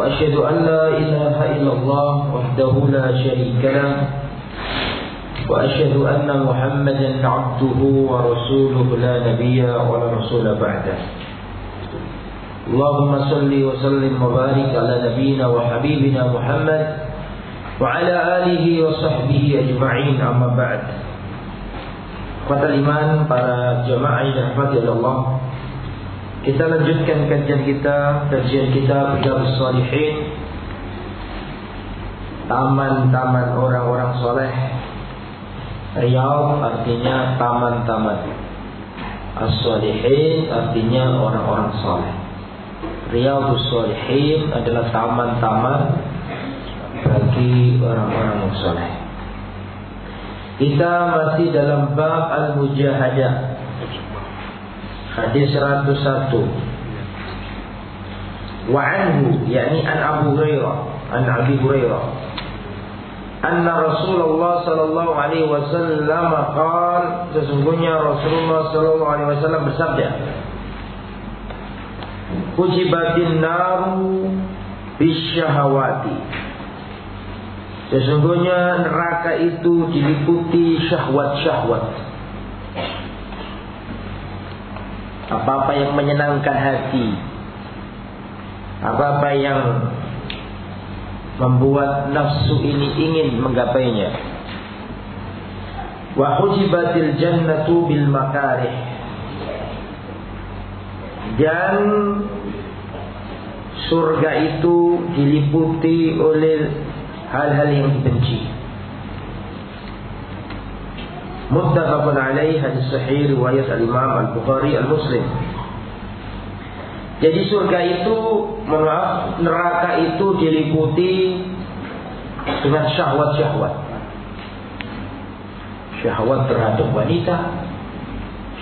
وأشهد أن لا إله إلا الله وحده لا شريك له وأشهد أن محمدا عبده ورسوله لا نبي ولا رسول بعده. اللهم صل وسلم وبارك على نبينا وحبيبنا محمد وعلى آله وصحبه أجمعين أما بعد. Kata iman para jemaah yang dirahmati Kita lanjutkan kajian kita Kajian kita Riyadhus Salihin. Taman-taman orang-orang soleh. Riyadh artinya taman-taman. As-Salihin artinya orang-orang soleh. Riyadhus Salihin adalah taman-taman Bagi orang-orang soleh. Kita masih dalam bab Al-Mujahadah Hadis 101 Wa anhu yakni an Abu Hurairah an Abi Hurairah. Anna Rasulullah sallallahu alaihi wasallam qaal sesungguhnya Rasulullah sallallahu alaihi wasallam bersabda Ujibatin naru bisyahawati. Sesungguhnya neraka itu diliputi syahwat-syahwat. Apa-apa yang menyenangkan hati. Apa-apa yang membuat nafsu ini ingin menggapainya. Wa hujibatil jannatu bil makarih. Dan surga itu diliputi oleh hal-hal yang dibenci. Muttafaqun alaih hadis sahih riwayat al-Imam Al-Bukhari Al-Muslim. Jadi surga itu, maaf, neraka itu diliputi dengan syahwat-syahwat. Syahwat terhadap wanita,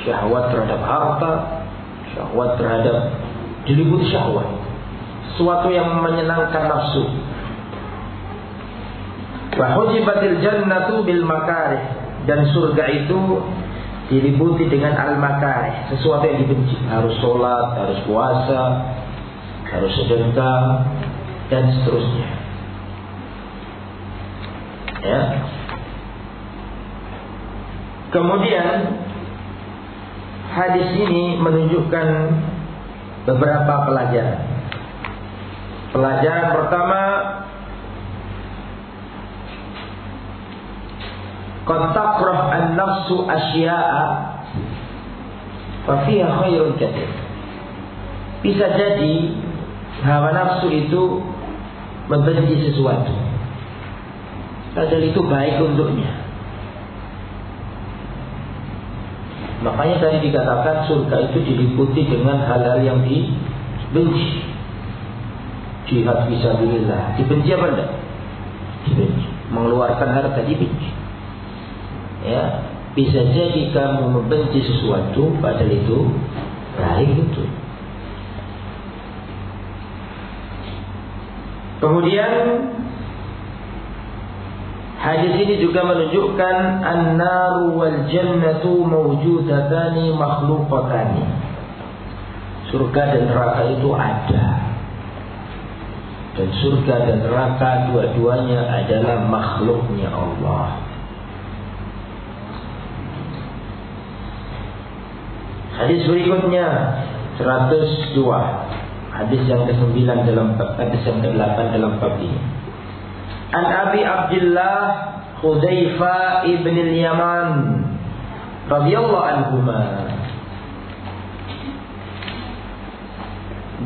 syahwat terhadap harta, syahwat terhadap diliputi syahwat. Sesuatu yang menyenangkan nafsu, Wahujibatil jannatu bil makarih dan surga itu diliputi dengan al makarih, sesuatu yang dibenci. Harus sholat, harus puasa, harus sedekah dan seterusnya. Ya. Kemudian hadis ini menunjukkan beberapa pelajaran. Pelajaran pertama Qad takrah an-nafsu asya'a fa fiha khairun katsir. Bisa jadi hawa nafsu itu membenci sesuatu. Padahal itu baik untuknya. Makanya tadi dikatakan surga itu diliputi dengan hal-hal yang dibenci. Jihad bisa Dibenci apa enggak? Dibenci. Mengeluarkan harta dibenci ya bisa jadi kamu membenci sesuatu padahal itu baik itu. Kemudian hadis ini juga menunjukkan an-naru wal jannatu mawjudatani makhluqatani. Surga dan neraka itu ada. Dan surga dan neraka dua-duanya adalah makhluknya Allah. Hadis berikutnya 102. Hadis yang ke-9 dalam hadis yang ke-8 dalam bab ini. An Abi Abdullah Hudzaifah ibn al-Yaman radhiyallahu anhuma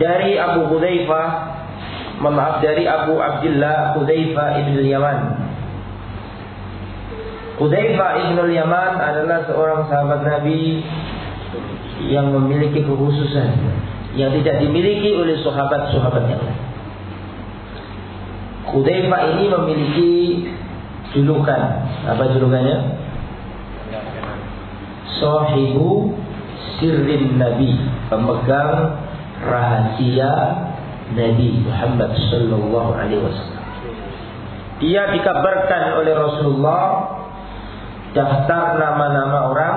dari Abu Hudzaifah maaf dari Abu Abdullah Hudzaifah ibn al-Yaman Hudzaifah ibn al-Yaman adalah seorang sahabat Nabi yang memiliki kekhususan yang tidak dimiliki oleh sahabat-sahabat yang lain. Ini memiliki julukan. Apa julukannya? Sahibu sirrin Nabi, pemegang rahasia Nabi Muhammad sallallahu alaihi wasallam. Dia dikabarkan oleh Rasulullah daftar nama-nama orang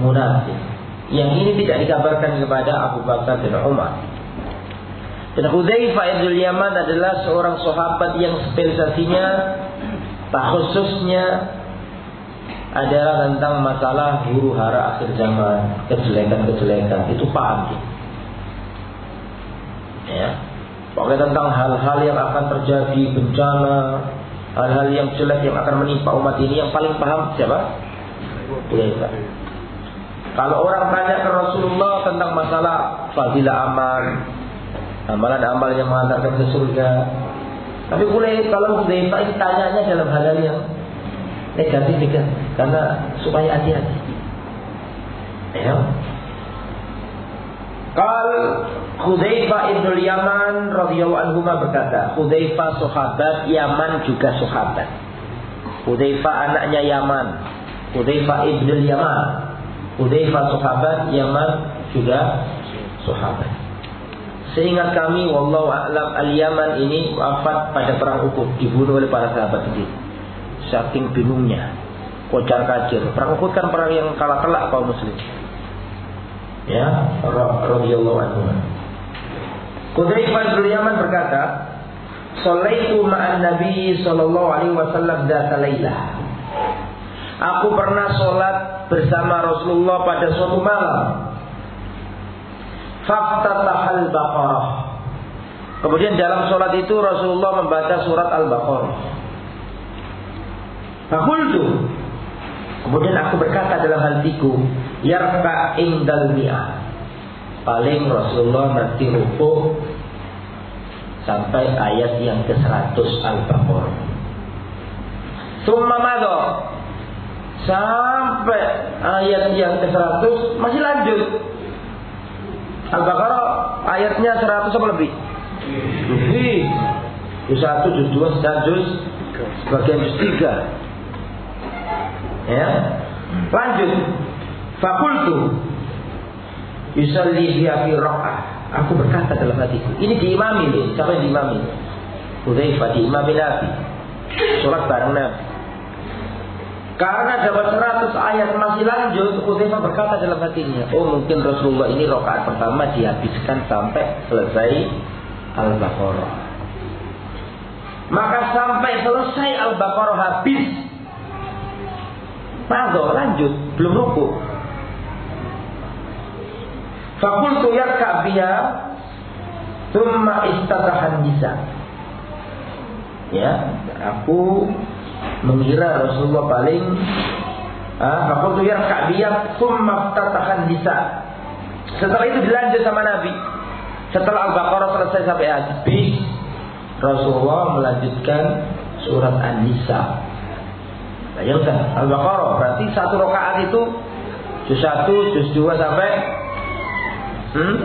munafik. Yang ini tidak dikabarkan kepada Abu Bakar dan Umar. Dan Hudzaifah ibn Yaman adalah seorang sahabat yang spesialisasinya khususnya adalah tentang masalah huru hara akhir zaman, kejelekan-kejelekan. Itu paham. Ya. Pokoknya tentang hal-hal yang akan terjadi, bencana, hal-hal yang jelek yang akan menimpa umat ini yang paling paham siapa? Hudzaifah. Kalau orang tanya ke Rasulullah tentang masalah fadilah amal, amalan-amal yang mengantarkan ke surga, tapi boleh kalau Hudzaifah ini tanyanya dalam hal-hal yang negatif juga, karena supaya hati-hati. Ya. Kal Hudzaifah ibn Yaman radhiyallahu anhu berkata, Hudzaifah sahabat Yaman juga sahabat. Hudzaifah anaknya Yaman. Hudzaifah ibn Yaman Hudzaifah sahabat, Yaman juga sahabat. Seingat kami, wallahu a'lam al-Yaman ini wafat pada perang Uhud, dibunuh oleh para sahabat ini. Saking bingungnya, kocar kacir. Perang Uhud kan perang yang kalah telak kaum muslim. Ya, radhiyallahu anhu. Hudzaifah bin Yaman berkata, "Shallaitu ma'an Nabi sallallahu alaihi wasallam dzata lailah." Aku pernah sholat bersama Rasulullah pada suatu malam. Faktatahal Baqarah. Kemudian dalam sholat itu Rasulullah membaca surat Al-Baqarah. Fakultu. Kemudian aku berkata dalam hatiku, Yarka indal mi'ah. Paling Rasulullah nanti rukuh sampai ayat yang ke-100 Al-Baqarah. Summa madha sampai ayat yang ke-100 masih lanjut. Al-Baqarah ayatnya 100 apa lebih? Lebih. Juz 1, juz 2, juz sebagian juz 3. Ya. Lanjut. Fakultu yusalli fiha fi raq'ah. Aku berkata dalam hatiku, ini diimami nih, siapa yang diimami? Hudzaifah diimami Nabi. Salat bareng Nabi. Karena dapat 100 ayat masih lanjut, Hudzaifah berkata dalam hatinya, oh mungkin Rasulullah ini rokaat pertama dihabiskan sampai selesai Al-Baqarah. Maka sampai selesai Al-Baqarah habis, Mado lanjut, belum ruku. Fakultu yarka biha Thumma istatahan bisa. Ya, aku mengira Rasulullah paling aku tuh yang Ka'biyah summa ftatahan bisa. Setelah itu dilanjut sama Nabi. Setelah Al-Baqarah selesai sampai habis, Rasulullah melanjutkan surat An-Nisa. Ya udah, Al-Baqarah berarti satu rakaat itu juz satu, juz dua sampai hmm,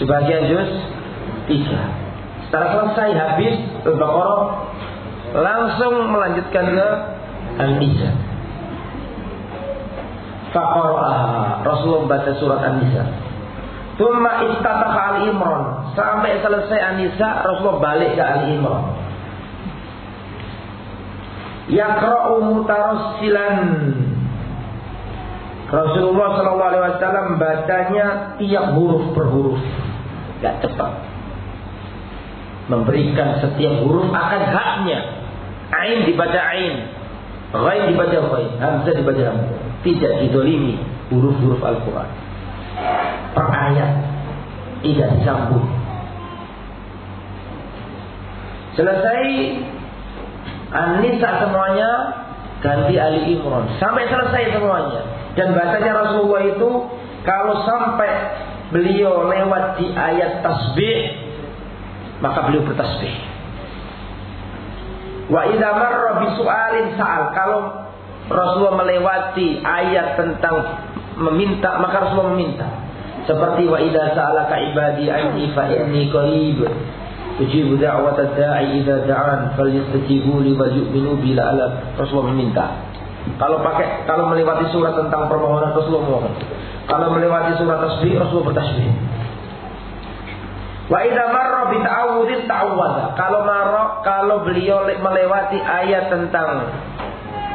sebagian juz tiga. Setelah selesai habis Al-Baqarah langsung melanjutkan ke An-Nisa. Faqara'aha. Rasulullah baca surat An-Nisa. Tumma istataha Ali Imran. Sampai selesai An-Nisa, Rasulullah balik ke Ali Imran. Yakra'u mutarassilan. Rasulullah Shallallahu Alaihi Wasallam bacanya tiap huruf per huruf, gak cepat. Memberikan setiap huruf akan haknya Ain dibaca ain. Ghain dibaca ghain. Hamzah dibaca hamzah. Tidak didolimi huruf-huruf Al-Quran. Per ayat. Tidak disambung. Selesai An-Nisa semuanya ganti Ali Imran sampai selesai semuanya dan bacanya Rasulullah itu kalau sampai beliau lewat di ayat tasbih maka beliau bertasbih Wa idza marra bi su'alin sa'al. Kalau Rasulullah melewati ayat tentang meminta, maka Rasulullah meminta. Seperti wa idza sa'alaka ibadi anni fa inni qarib. Ujibu da'wat da'i idza da'an falyastajibu li wa yu'minu bila ala Rasulullah meminta. Kalau pakai kalau melewati surat tentang permohonan Rasulullah mohon. Kalau melewati surat tasbih Rasulullah bertasbih. Wa idza marra bi ta'awudin ta'awwadha. Kalau marra kalau beliau melewati ayat tentang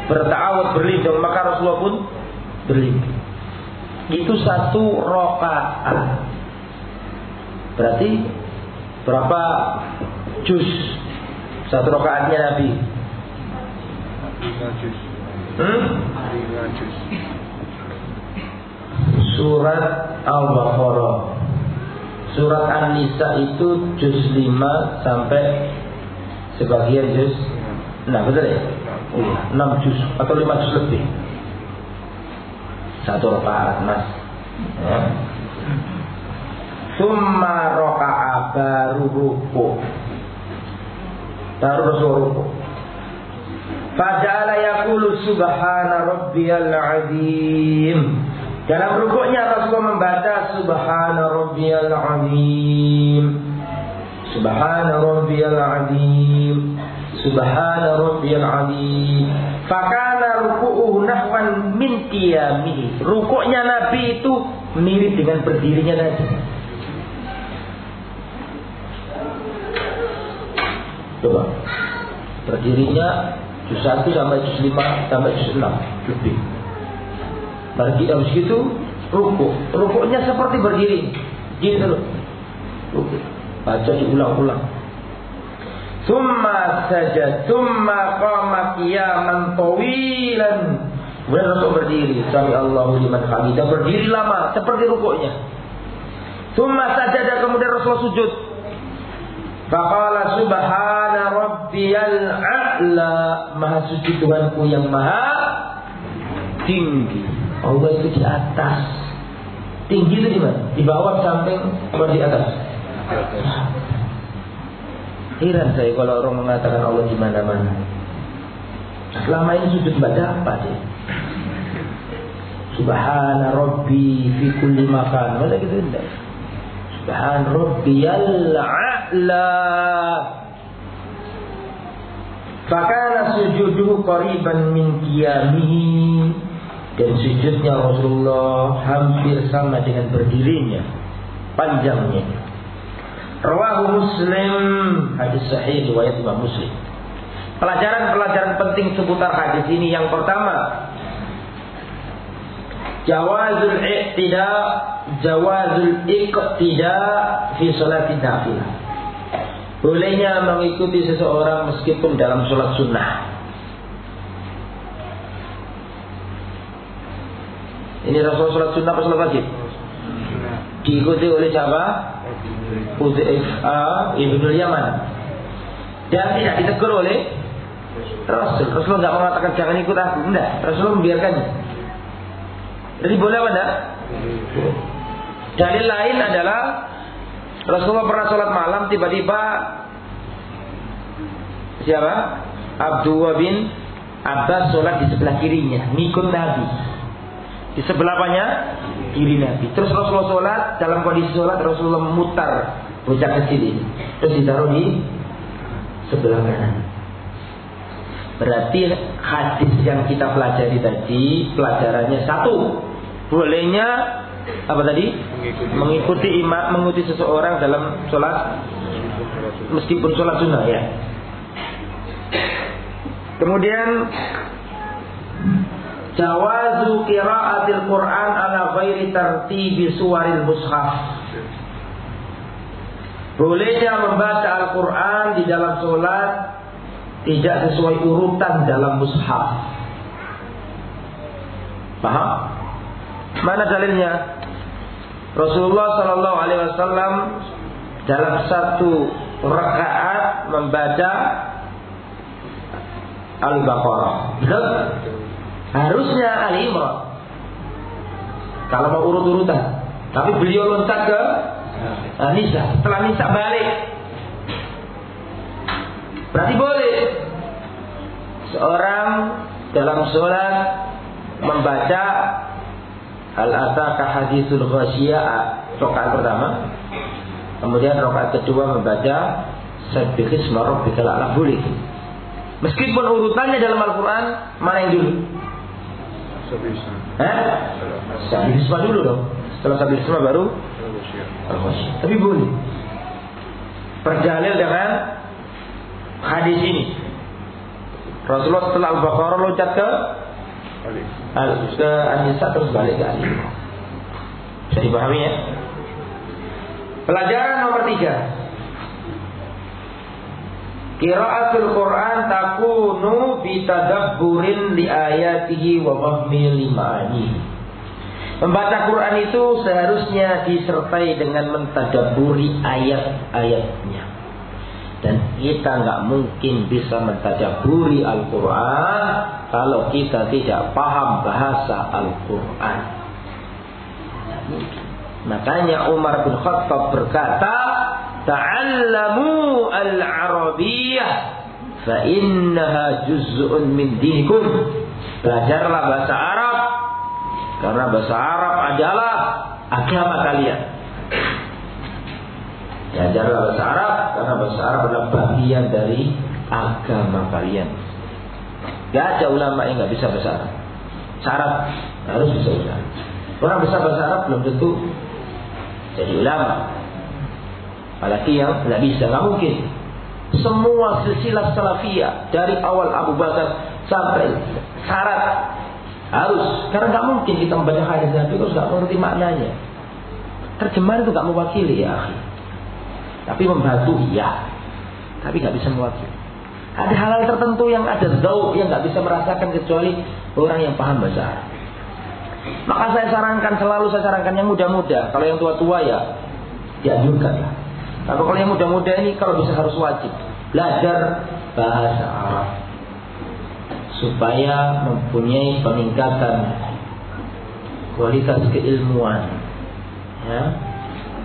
bertawud berlindung maka Rasulullah pun berlindung. Itu satu rakaat. Berarti berapa juz satu rakaatnya Nabi? Hmm? Surat Al-Baqarah. Surat An-Nisa itu juz 5 sampai sebagian juz Nah betul ya? Iya, 6 juz atau 5 juz lebih. Satu rakaat mas. Ya. Summa roka'a baru ruku Baru yakulu subhana rabbiyal azim Dalam rukuknya Rasulullah membaca subhana rabbiyal azim. Subhana rabbiyal azim. Subhana rabbiyal azim. Fakana ruku'uhu nahwan min qiyamihi. Rukuknya Nabi itu mirip dengan berdirinya Nabi. Coba. Berdirinya juz 1 sampai juz 5 sampai juz 6 lebih. Bagi habis itu ruku. Rukuknya seperti berdiri. Gini dulu. Ruku. Baca diulang-ulang. Summa saja, summa qama qiyaman tawilan. Kemudian Rasul berdiri, sami Allahu liman hamidah, berdiri lama seperti rukuknya. Summa saja kemudian Rasul sujud. Faqala subhana rabbiyal a'la Maha suci Tuhanku yang maha tinggi Allah itu di atas Tinggi itu di mana? Di bawah, samping, atau di atas? Heran saya kalau orang mengatakan Allah di mana-mana. Selama ini sujud baca apa dia? Subhana Rabbi fi kulli makan. Masa gitu enggak? Subhan Rabbiyal A'la Fakana sujuduhu qariban min qiyamihi dan sujudnya Rasulullah hampir sama dengan berdirinya panjangnya. Rawahu Muslim hadis sahih riwayat Imam Muslim. Pelajaran-pelajaran penting seputar hadis ini yang pertama Jawazul iqtida Jawazul iqtida Fi sholat nafilah Bolehnya mengikuti seseorang Meskipun dalam sholat sunnah Ini Rasul sholat sunnah apa sholat wajib? Diikuti oleh siapa? Uzaifa Ibnu Yaman Dan tidak ditegur oleh Rasul Rasul nggak mengatakan jangan ikut aku Enggak, Rasul membiarkannya jadi boleh apa enggak? Dalil lain adalah Rasulullah pernah sholat malam tiba-tiba siapa? Abdullah bin Abbas sholat di sebelah kirinya, ngikut Nabi. Di sebelah apanya? Kiri Nabi. Terus Rasulullah sholat dalam kondisi sholat Rasulullah memutar bocah kecil ini, terus ditaruh di sebelah kanan. Berarti hadis yang kita pelajari tadi pelajarannya satu, bolehnya apa tadi? Mengikuti, mengikuti imam, mengikuti seseorang dalam sholat meskipun sholat sunnah ya. Kemudian jawazu qiraatil Quran ala ghairi tartibi suwaril mushaf. Bolehnya membaca Al-Quran di dalam sholat tidak sesuai urutan dalam mushaf. Paham? Mana dalilnya? Rasulullah Shallallahu Alaihi Wasallam dalam satu rakaat membaca Al-Baqarah. Harusnya Ali Imran. Kalau mau urut-urutan. Tapi beliau loncat ke Nisa. Setelah Nisa balik Berarti boleh seorang dalam sholat membaca Al-Ataka hadisul ghasyiyah Rokaat pertama Kemudian rokaat kedua membaca Sabbihisma rabbikal a'la boleh. Meskipun urutannya dalam Al-Quran mana yang dulu? Eh? Sabbihisma dulu dong. Setelah Sabbihisma baru Al-Ghasyiyah. Tapi boleh. Berdalil dengan hadis ini. Rasulullah setelah Al-Baqarah loncat ke al ke An-Nisa terus balik ke Ali. Bisa dipahami ya? Pelajaran nomor tiga. Qiraatul Quran takunu bitadabburin li ayatihi wa fahmi. Membaca Quran itu seharusnya disertai dengan mentadaburi ayat-ayatnya. Dan kita nggak mungkin bisa mentadaburi Al-Quran kalau kita tidak paham bahasa Al-Quran. Makanya Umar bin Khattab berkata, "Ta'allamu al-Arabiyyah fa innaha juz'un min dinikum." Belajarlah bahasa Arab karena bahasa Arab adalah agama kalian. Belajarlah bahasa Arab karena bahasa Arab adalah bagian dari agama kalian. Gak ada ulama yang nggak bisa bahasa Arab. Syarat harus bisa bahasa. Orang bisa bahasa Arab belum tentu jadi ulama. Apalagi yang nggak bisa, nggak mungkin. Semua silsilah salafiyah dari awal Abu Bakar sampai syarat harus karena nggak mungkin kita membaca hadis Nabi terus nggak mengerti maknanya. Terjemahan itu nggak mewakili ya. Tapi membantu iya, tapi nggak bisa mewakili. Ada hal-hal tertentu yang ada zau yang nggak bisa merasakan kecuali orang yang paham bahasa Arab. Maka saya sarankan selalu saya sarankan yang muda-muda. Kalau yang tua-tua ya dianjurkan lah. Tapi kalau yang muda-muda ini kalau bisa harus wajib belajar bahasa Arab supaya mempunyai peningkatan kualitas keilmuan. Ya.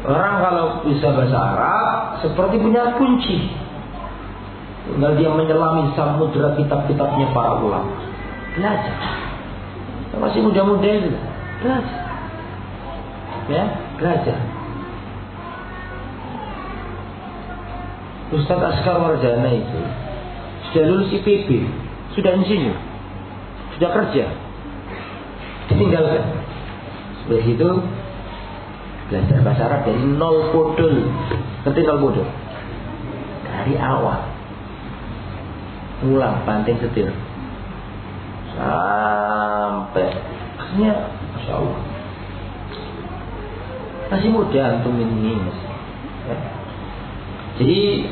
Orang kalau bisa bahasa Arab seperti punya kunci. Tinggal dia menyelami samudera kitab-kitabnya para ulama. Belajar. Masih muda-muda itu. Belajar. Ya, belajar. Ustadz Askar Warjana itu sudah lulus IPB, sudah insinyur, sudah kerja, ditinggalkan. Setelah itu belajar bahasa Arab dari nol bodol, ngerti nol bodol? Dari awal, ulang banting setir, sampai akhirnya, masya Allah, masih muda antum ini, ya. Jadi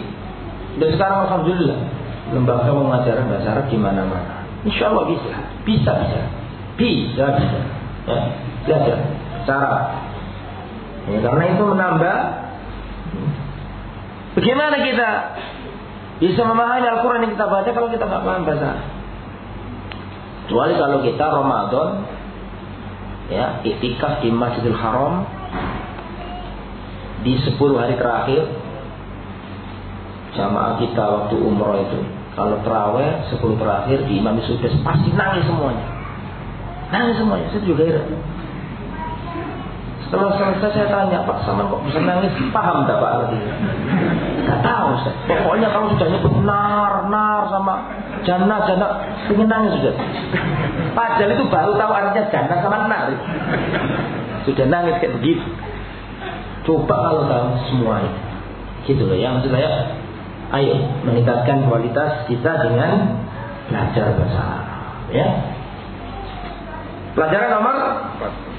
dan sekarang alhamdulillah lembaga mengajarkan bahasa Arab di mana-mana. Insya Allah bisa, bisa bisa, bisa bisa. Ya, belajar cara. Ya, karena itu menambah. Bagaimana kita bisa memahami Al-Quran yang kita baca kalau kita nggak paham bahasa Kecuali kalau kita Ramadan, ya, itikaf di Masjidil Haram di 10 hari terakhir jamaah kita waktu umroh itu kalau terawih 10 terakhir di imam sudah pasti nangis semuanya. Nangis semuanya saya juga heran. Setelah selesai saya tanya Pak sama kok bisa nangis? Paham tak Pak? Artinya Gak tahu saya. pokoknya kalau sudah nyebut nar nar sama jannah jannah ingin nangis sudah. Padahal itu baru tahu artinya jannah sama nar. Sudah nangis kayak begitu. Coba kalau tahu semua itu. Gitu loh yang maksud saya ayo meningkatkan kualitas kita dengan belajar bahasa Arab ya. Pelajaran nomor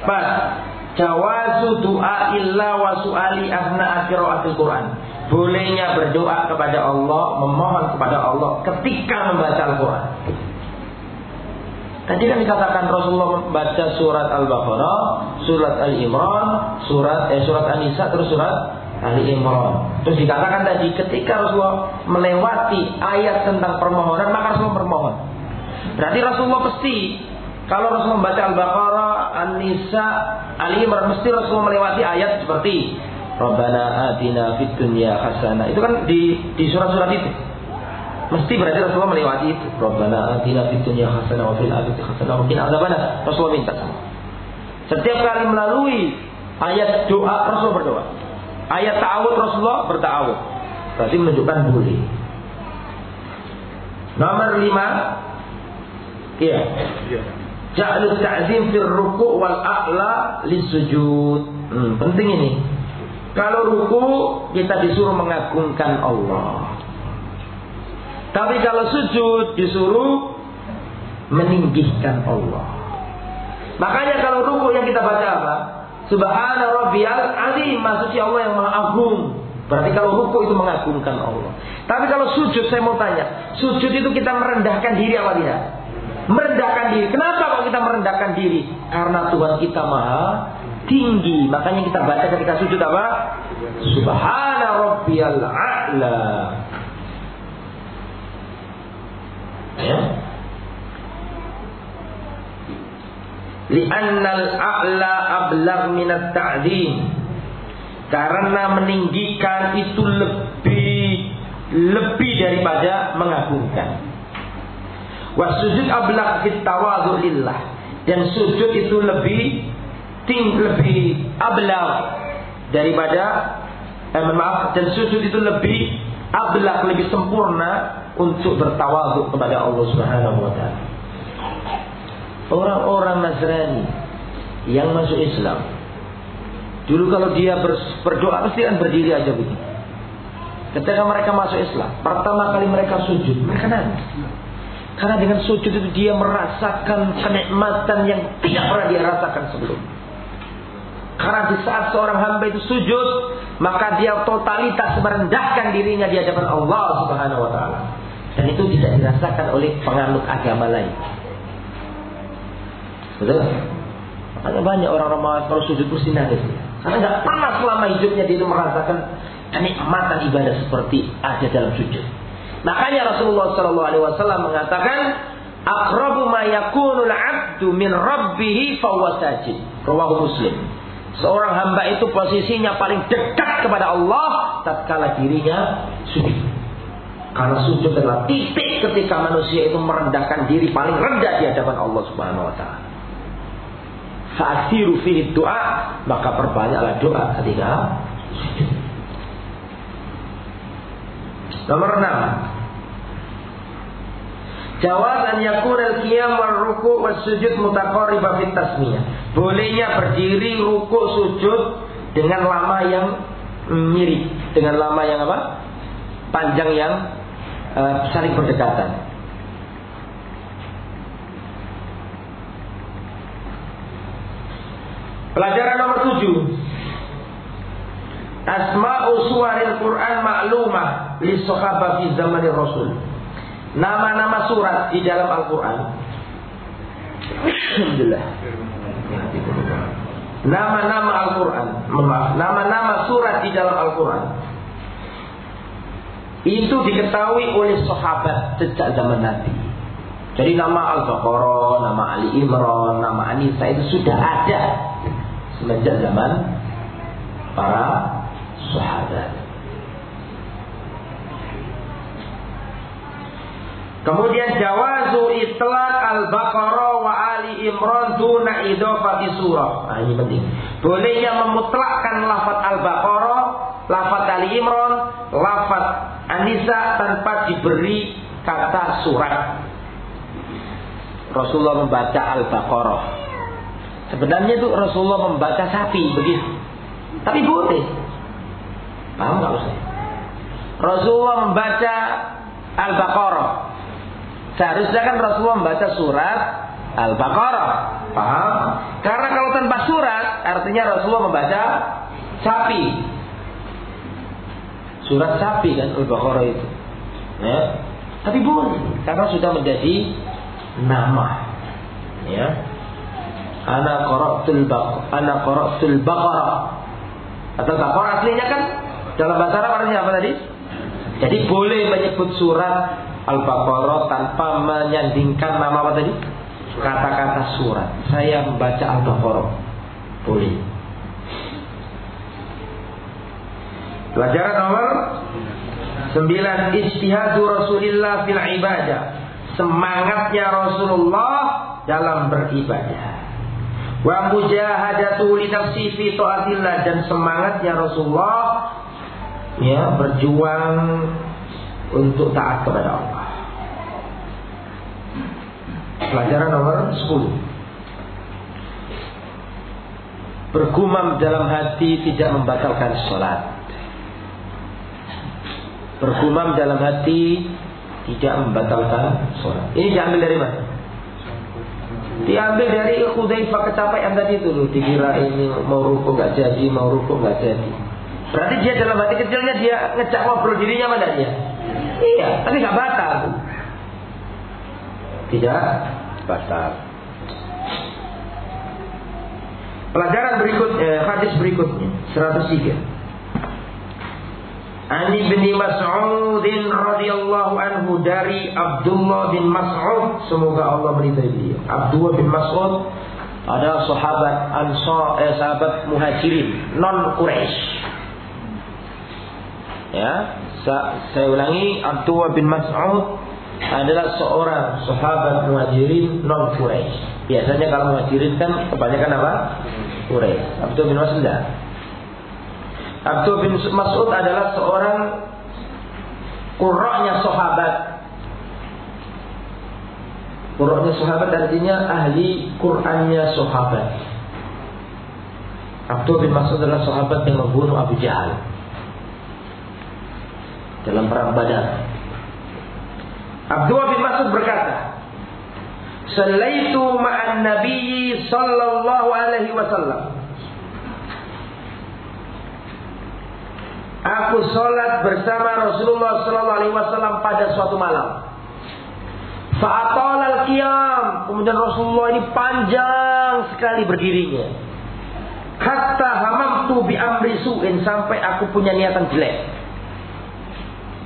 4 jawazu doa illa wa su'ali ahna qiraatil Quran. Bolehnya berdoa kepada Allah memohon kepada Allah ketika membaca Al-Quran. Tadi kan dikatakan Rasulullah membaca surat Al-Baqarah, surat Al-Imran, surat eh, surat An-Nisa terus surat Ali Imran. Terus dikatakan tadi ketika Rasulullah melewati ayat tentang permohonan maka Rasulullah bermohon. Berarti Rasulullah pasti kalau Rasulullah membaca Al-Baqarah, An-Nisa, Ali Imran mesti Rasulullah melewati ayat seperti Rabbana atina fid dunya hasanah. Itu kan di di surat-surat itu. Mesti berarti Rasulullah melewati itu. Rabbana atina fid dunya hasanah wa fil akhirati hasanah wa qina adzabannar. Rasulullah minta sama. Setiap kali melalui ayat doa Rasul berdoa. Ayat ta'awud Rasulullah berta'awud. Berarti menunjukkan boleh. Nomor lima. Iya. Iya. Ja'lu ta'zim fil ruku' wal a'la lisujud. Hmm, penting ini. Kalau ruku kita disuruh mengagungkan Allah. Tapi kalau sujud disuruh meninggikan Allah. Makanya kalau ruku yang kita baca apa? Subhana rabbiyal azim, maksudnya Allah yang maha agung. Berarti kalau ruku itu mengagungkan Allah. Tapi kalau sujud saya mau tanya, sujud itu kita merendahkan diri apa tidak? Merendahkan diri. Kenapa kalau kita merendahkan diri? Karena Tuhan kita maha tinggi. Makanya kita baca ketika sujud apa? Subhana rabbiyal a'la. Ya. Li'annal a'la ablag minat ta'zim. Karena meninggikan itu lebih lebih daripada mengagungkan. Wasujud ablag fit lillah. Dan sujud itu lebih ting lebih ablag daripada eh, maaf dan sujud itu lebih ablag lebih sempurna untuk bertawadhu kepada Allah Subhanahu wa taala. Orang-orang Nasrani yang masuk Islam dulu kalau dia berdoa pasti kan berdiri aja begitu. Ketika mereka masuk Islam, pertama kali mereka sujud, mereka nangis. Karena dengan sujud itu dia merasakan kenikmatan yang tidak pernah dia rasakan sebelum. Karena di saat seorang hamba itu sujud, maka dia totalitas merendahkan dirinya di hadapan Allah Subhanahu wa taala. Dan itu tidak dirasakan oleh penganut agama lain. Betul? Makanya banyak orang-orang kalau sujud mesti nangis. Karena nggak pernah selama hidupnya dia merasakan kenikmatan ibadah seperti ada dalam sujud. Makanya Rasulullah Wasallam mengatakan, "Akrabu ma yakunul abdu min rabbih fawasajid." Rawahu Muslim. Seorang hamba itu posisinya paling dekat kepada Allah tatkala dirinya sujud. Karena sujud adalah titik ketika manusia itu merendahkan diri paling rendah di hadapan Allah Subhanahu wa taala. Fa'asiru fihi doa, maka perbanyaklah doa ketika. Nomor 6. Jawab an yakun al-qiyam wal ruku' was sujud mutaqarriba fit tasmiyah. Bolehnya berdiri, ruku', sujud dengan lama yang mirip, dengan lama yang apa? Panjang yang uh, saling berdekatan. Pelajaran nomor tujuh Asma'u suwaril Quran maklumah li sahabat fi zaman Rasul. Nama-nama surat di dalam Al-Quran. Alhamdulillah. Nama-nama Al-Quran. Nama-nama surat di dalam Al-Quran. Itu diketahui oleh sahabat sejak zaman Nabi. Jadi nama Al-Baqarah, nama Ali Imran, nama Anisa itu sudah ada semenjak zaman para sahabat. Kemudian jawazu itlaq al-Baqarah wa Ali Imran duna idhofati surah. Nah, ini penting. Bolehnya memutlakkan lafaz al-Baqarah, lafaz Ali Imran, lafaz Anisa tanpa diberi kata surat. Rasulullah membaca al-Baqarah. Sebenarnya itu Rasulullah membaca sapi begitu. Tapi boleh. Paham nggak usah? Rasulullah membaca Al-Baqarah. Seharusnya kan Rasulullah membaca surat Al-Baqarah. Paham? Karena kalau tanpa surat, artinya Rasulullah membaca sapi. Surat sapi kan Al-Baqarah itu. Ya. Tapi boleh karena sudah menjadi nama. Ya. Ana qara'tul baqarah, ana qara'tul baqarah. Atau baqarah aslinya kan dalam bahasa Arab artinya apa tadi? Jadi boleh menyebut surat Al-Baqarah tanpa menyandingkan nama apa tadi? Kata-kata surat. Saya membaca Al-Baqarah. Boleh. Pelajaran nomor 9 Ijtihadu Rasulullah fil ibadah. Semangatnya Rasulullah dalam beribadah. Wa mujahadatu li nafsi fi taatillah dan semangatnya Rasulullah ya berjuang untuk taat kepada Allah. Pelajaran nomor 10. Bergumam dalam hati tidak membatalkan sholat. Bergumam dalam hati tidak membatalkan sholat. Ini diambil dari mana? Diambil dari Khudaifah kecapean tadi itu loh. Dikira ini mau ruku nggak jadi, mau ruku nggak jadi. Berarti dia dalam hati kecilnya dia ngecak ngobrol dirinya mana dia? Iya, tapi nggak batal. Tidak batal. Pelajaran berikutnya, eh, hadis berikutnya 103. Ani bin Mas'ud radhiyallahu anhu dari Abdullah bin Mas'ud semoga Allah meridai dia. Abdullah bin Mas'ud adalah sahabat Ansar eh, sahabat Muhajirin non Quraisy. Ya, saya ulangi Abdullah bin Mas'ud adalah seorang sahabat Muhajirin non Quraisy. Biasanya kalau muhajirin kan kebanyakan apa? Quraisy. Abdul bin Mas'ud Abdul bin Mas'ud adalah seorang kuroknya sahabat. Kuroknya sahabat artinya ahli Qur'annya sahabat. Abdul bin Mas'ud adalah sahabat yang membunuh Abu Jahal dalam perang Badar. Abdul bin Mas'ud berkata, Salaitu ma'an Nabi sallallahu alaihi wasallam. Aku sholat bersama Rasulullah wasallam pada suatu malam. Fa'atal al-qiyam. Kemudian Rasulullah ini panjang sekali berdirinya. Hatta hamamtu bi amri su'in sampai aku punya niatan jelek.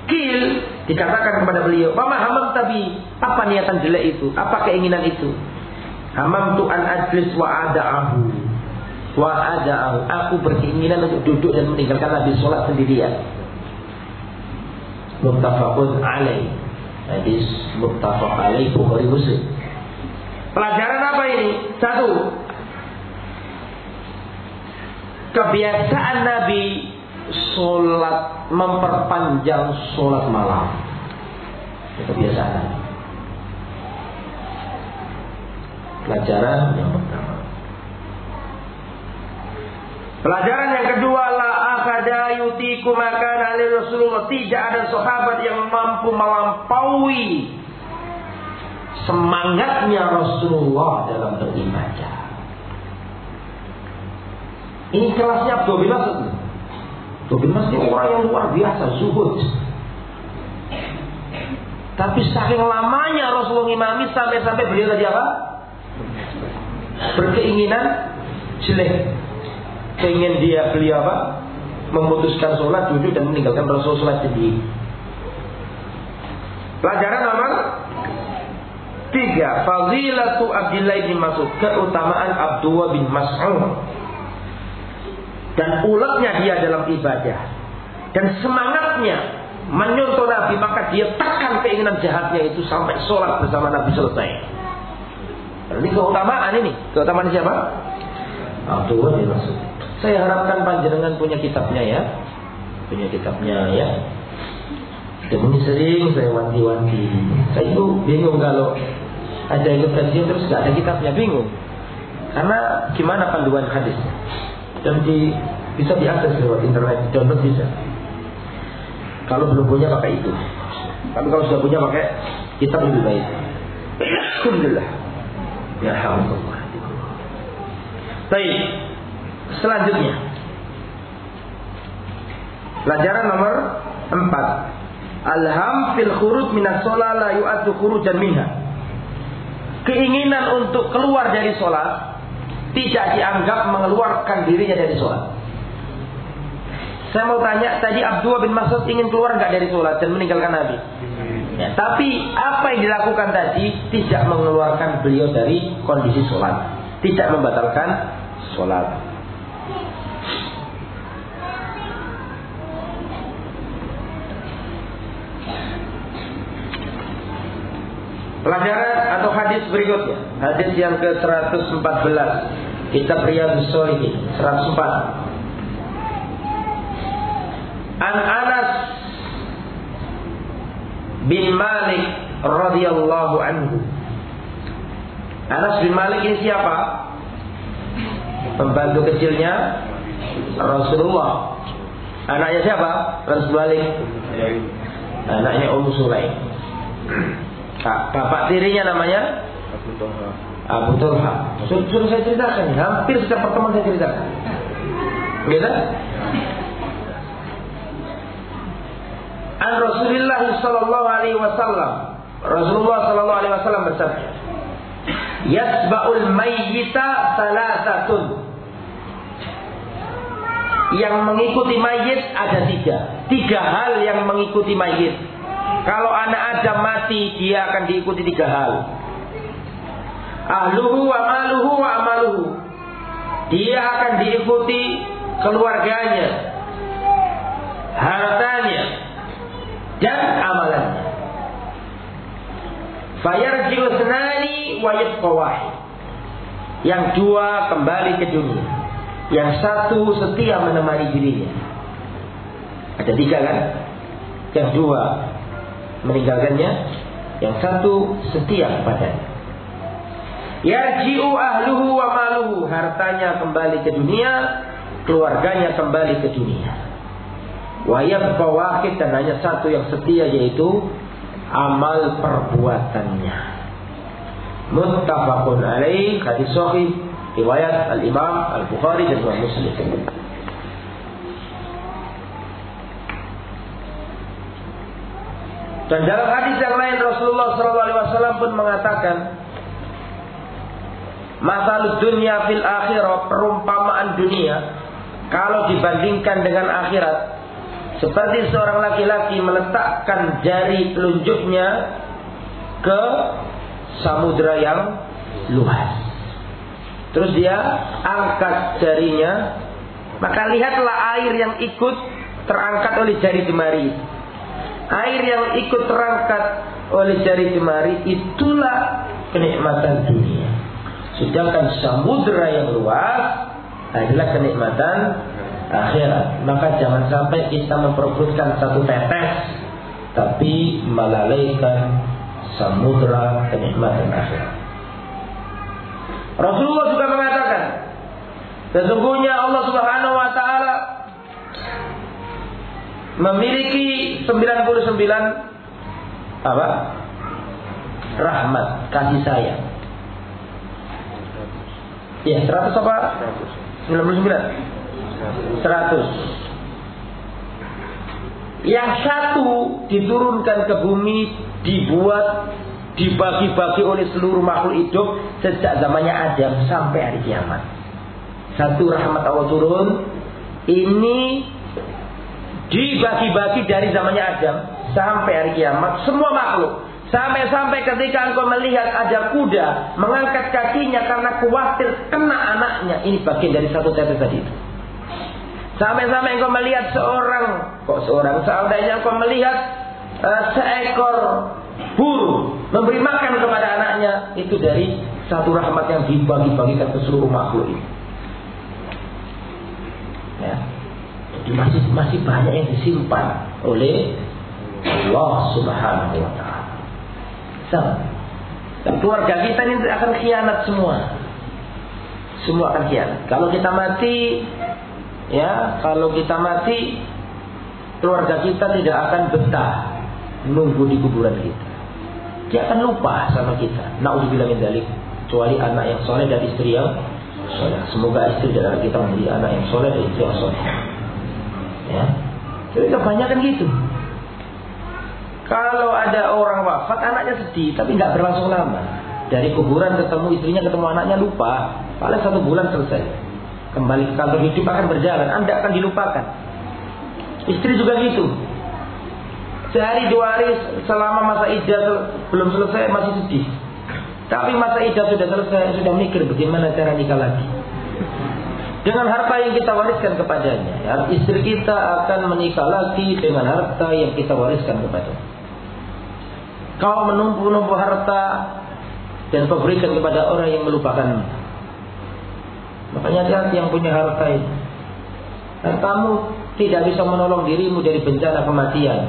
Kil dikatakan kepada beliau, "Mama hamam tabi, apa niatan jelek itu? Apa keinginan itu?" Hamam tu an ajlis wa ada'ahu. Wa ada'ahu. Aku berkeinginan untuk duduk dan meninggalkan Nabi sholat sendirian. Muttafaqun alaih. Hadis muttafaq alaih Bukhari Muslim. Pelajaran apa ini? Satu. Kebiasaan Nabi sholat memperpanjang sholat malam. Kebiasaan. Pelajaran yang pertama. Pelajaran yang kedua la akada yutiku makan ali Rasulullah. Tidak ada sahabat yang mampu melampaui semangatnya Rasulullah dalam beribadah. Ini kelasnya Abdul bin Mas'ud. Ibn Mas'ud orang yang luar biasa, zuhud. Tapi saking lamanya Rasulullah imami sampai-sampai beliau tadi apa? Berkeinginan jelek. Pengen dia beliau apa? Memutuskan sholat duduk dan meninggalkan Rasulullah sholat sendiri. Pelajaran nomor tiga. Fadilatu Abdullah bin Mas'ud. Keutamaan Abdullah bin Mas'ud dan uletnya dia dalam ibadah dan semangatnya menyontoh Nabi maka dia tekan keinginan jahatnya itu sampai sholat bersama Nabi selesai. Ini keutamaan ini, keutamaan siapa? Abdullah bin Mas'ud. Saya harapkan panjenengan punya kitabnya ya, punya kitabnya ya. Demi sering saya wanti-wanti. Saya itu bingung kalau ada ikut kajian terus gak ada kitabnya bingung. Karena gimana panduan hadisnya? dan di, bisa diakses lewat internet, download bisa. Kalau belum punya pakai itu. Tapi kalau sudah punya pakai kitab lebih baik. Alhamdulillah. Ya Allah. Baik. Selanjutnya. Pelajaran nomor 4. Alham fil khurud minas sholat la yu'addu khurujan minha. Keinginan untuk keluar dari sholat tidak dianggap mengeluarkan dirinya dari sholat. Saya mau tanya, tadi Abdullah bin Mas'ud ingin keluar nggak dari sholat dan meninggalkan Nabi? Ya, tapi apa yang dilakukan tadi tidak mengeluarkan beliau dari kondisi sholat, tidak membatalkan sholat. Pelajaran atau hadis berikutnya, hadis yang ke-114. Kitab Riyadhus Shalihin 104. An Anas bin Malik radhiyallahu anhu. Anas bin Malik ini siapa? Pembantu kecilnya Rasulullah. Anaknya siapa? Bin Malik. Anaknya Ummu Sulaim. Bapak tirinya namanya Abu Turha. Abu Turha. Suruh, saya ceritakan, hampir setiap pertemuan saya ceritakan. Gitu? An Rasulullah sallallahu alaihi wasallam. Rasulullah sallallahu alaihi wasallam bersabda, "Yasba'ul mayyita salasatun." Yang mengikuti mayit ada tiga. Tiga hal yang mengikuti mayit. Kalau anak Adam mati, dia akan diikuti tiga hal. Ahluhu wa maluhu wa amaluhu. Dia akan diikuti keluarganya, hartanya, dan amalannya. Fayarji'u senani wa Yang dua kembali ke dunia. Yang satu setia menemani dirinya. Ada tiga kan? Yang dua meninggalkannya. Yang satu setia kepadanya. Yarji'u ahluhu wa maluhu. Hartanya kembali ke dunia. Keluarganya kembali ke dunia. Wayab wahid dan hanya satu yang setia yaitu amal perbuatannya. Muttafaqun alaih hadis sahih riwayat al-Imam Al-Bukhari dan Muslim. Dan dalam hadis yang lain Rasulullah SAW pun mengatakan Masalah dunia fil akhirat perumpamaan dunia kalau dibandingkan dengan akhirat seperti seorang laki-laki meletakkan jari telunjuknya ke samudra yang luas. Terus dia angkat jarinya, maka lihatlah air yang ikut terangkat oleh jari jemari. Air yang ikut terangkat oleh jari jemari itulah kenikmatan dunia. Sedangkan samudra yang luas adalah kenikmatan akhirat. Maka jangan sampai kita memperebutkan satu tetes tapi melalaikan samudra kenikmatan akhirat. Rasulullah juga mengatakan, sesungguhnya Allah Subhanahu wa taala memiliki 99 apa? rahmat, kasih sayang. Ya, 100 apa? 99. 100 Yang satu diturunkan ke bumi Dibuat Dibagi-bagi oleh seluruh makhluk hidup Sejak zamannya Adam sampai hari kiamat Satu rahmat Allah turun Ini Dibagi-bagi dari zamannya Adam Sampai hari kiamat Semua makhluk Sampai-sampai ketika engkau melihat ada kuda mengangkat kakinya karena khawatir kena anaknya. Ini bagian dari satu tetes tadi itu. Sampai-sampai engkau melihat seorang, kok seorang, seandainya engkau melihat uh, seekor burung memberi makan kepada anaknya, itu dari satu rahmat yang dibagi-bagikan ke seluruh makhluk ini. Ya. Masih masih banyak yang disimpan oleh Allah Subhanahu wa taala. Dan keluarga kita ini akan khianat semua. Semua akan khianat. Kalau kita mati ya kalau kita mati keluarga kita tidak akan betah nunggu di kuburan kita dia akan lupa sama kita naudzubillah min dzalik kecuali anak yang soleh dan istri yang soleh semoga istri dan anak kita menjadi anak yang soleh dan istri yang soleh ya jadi kebanyakan gitu kalau ada orang wafat anaknya sedih tapi nggak berlangsung lama dari kuburan ketemu istrinya ketemu anaknya lupa paling satu bulan selesai kembali ke kantor hidup akan berjalan, Anda akan dilupakan. Istri juga gitu. Sehari dua hari selama masa idah belum selesai masih sedih. Tapi masa idah sudah selesai, sudah mikir bagaimana cara nikah lagi. Dengan harta yang kita wariskan kepadanya, ya, istri kita akan menikah lagi dengan harta yang kita wariskan kepadanya. Kau menumpu-numpu harta dan kau berikan kepada orang yang melupakanmu. Makanya hati yang punya harta itu. Hartamu tidak bisa menolong dirimu dari bencana kematian.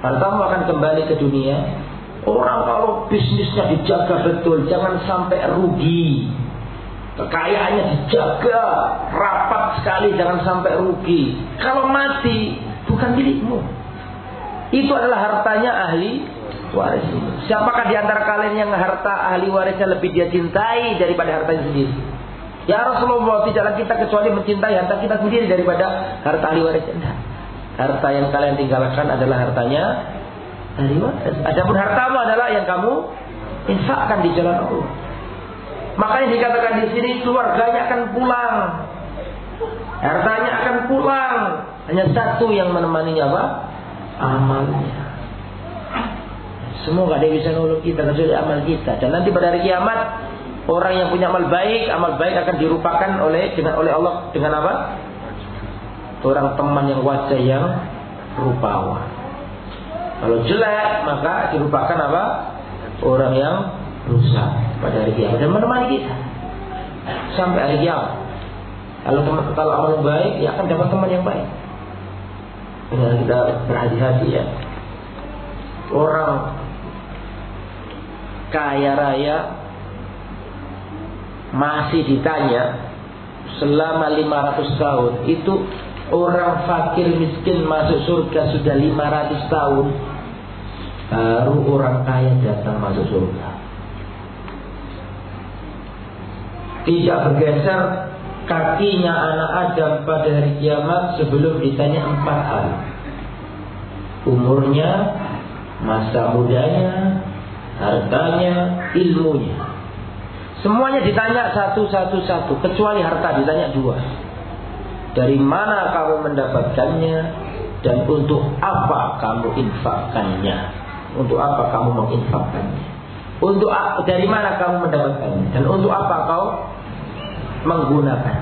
Hartamu akan kembali ke dunia. Orang kalau bisnisnya dijaga betul, jangan sampai rugi. Kekayaannya dijaga rapat sekali, jangan sampai rugi. Kalau mati, bukan milikmu. Itu adalah hartanya ahli waris. Siapakah di antara kalian yang harta ahli warisnya lebih dia cintai daripada hartanya sendiri? Ya Rasulullah, tidaklah kita kecuali mencintai harta kita sendiri daripada harta ahli waris. Tidak. Harta yang kalian tinggalkan adalah hartanya ahli waris. Adapun hartamu adalah yang kamu infakkan di jalan Allah. Makanya dikatakan di sini keluarganya akan pulang. Hartanya akan pulang. Hanya satu yang menemaninya apa? Amalnya. Ada yang bisa nolong kita kecuali amal kita. Dan nanti pada hari kiamat orang yang punya amal baik, amal baik akan dirupakan oleh dengan oleh Allah dengan apa? Orang teman yang wajah yang rupawan. Kalau jelek maka dirupakan apa? Orang yang rusak pada hari kiamat dan menemani kita sampai hari kiamat. Kalau teman kalau amal baik, ya akan dapat teman yang baik. Dengan kita berhati-hati ya. Orang kaya raya masih ditanya selama 500 tahun itu orang fakir miskin masuk surga sudah 500 tahun baru orang kaya datang masuk surga tidak bergeser kakinya anak Adam pada hari kiamat sebelum ditanya empat hal umurnya masa mudanya hartanya ilmunya Semuanya ditanya satu-satu-satu, kecuali harta ditanya dua. Dari mana kamu mendapatkannya dan untuk apa kamu infakkannya? Untuk apa kamu menginfakkannya? Untuk dari mana kamu mendapatkannya dan untuk apa kau menggunakan?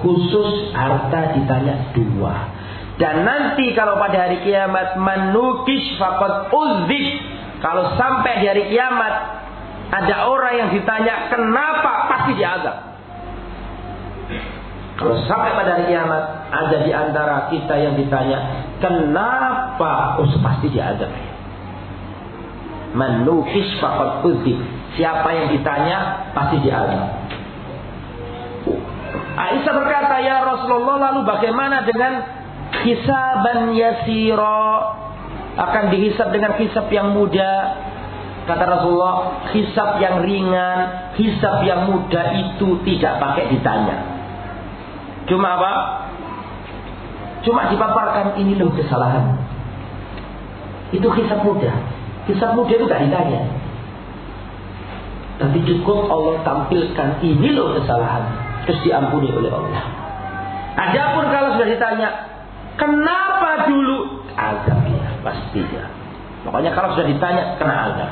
Khusus harta ditanya dua. Dan nanti kalau pada hari kiamat manukis fakot uzib. Kalau sampai di hari kiamat ada orang yang ditanya kenapa pasti diazab. Kalau sampai pada hari kiamat ada di antara kita yang ditanya kenapa oh pasti diazab. Manukis fakot putih. Siapa yang ditanya pasti diazab. Aisyah berkata ya Rasulullah lalu bagaimana dengan hisaban yasiro akan dihisab dengan hisab yang mudah Kata Rasulullah, hisab yang ringan, hisab yang mudah itu tidak pakai ditanya. Cuma apa? Cuma dipaparkan ini loh kesalahan. Itu hisab mudah. Hisab mudah itu tidak ditanya. Tapi cukup Allah tampilkan ini loh kesalahan. Terus diampuni oleh Allah. Adapun kalau sudah ditanya, kenapa dulu? Azab ya, pasti ya. Pokoknya kalau sudah ditanya, kena azab.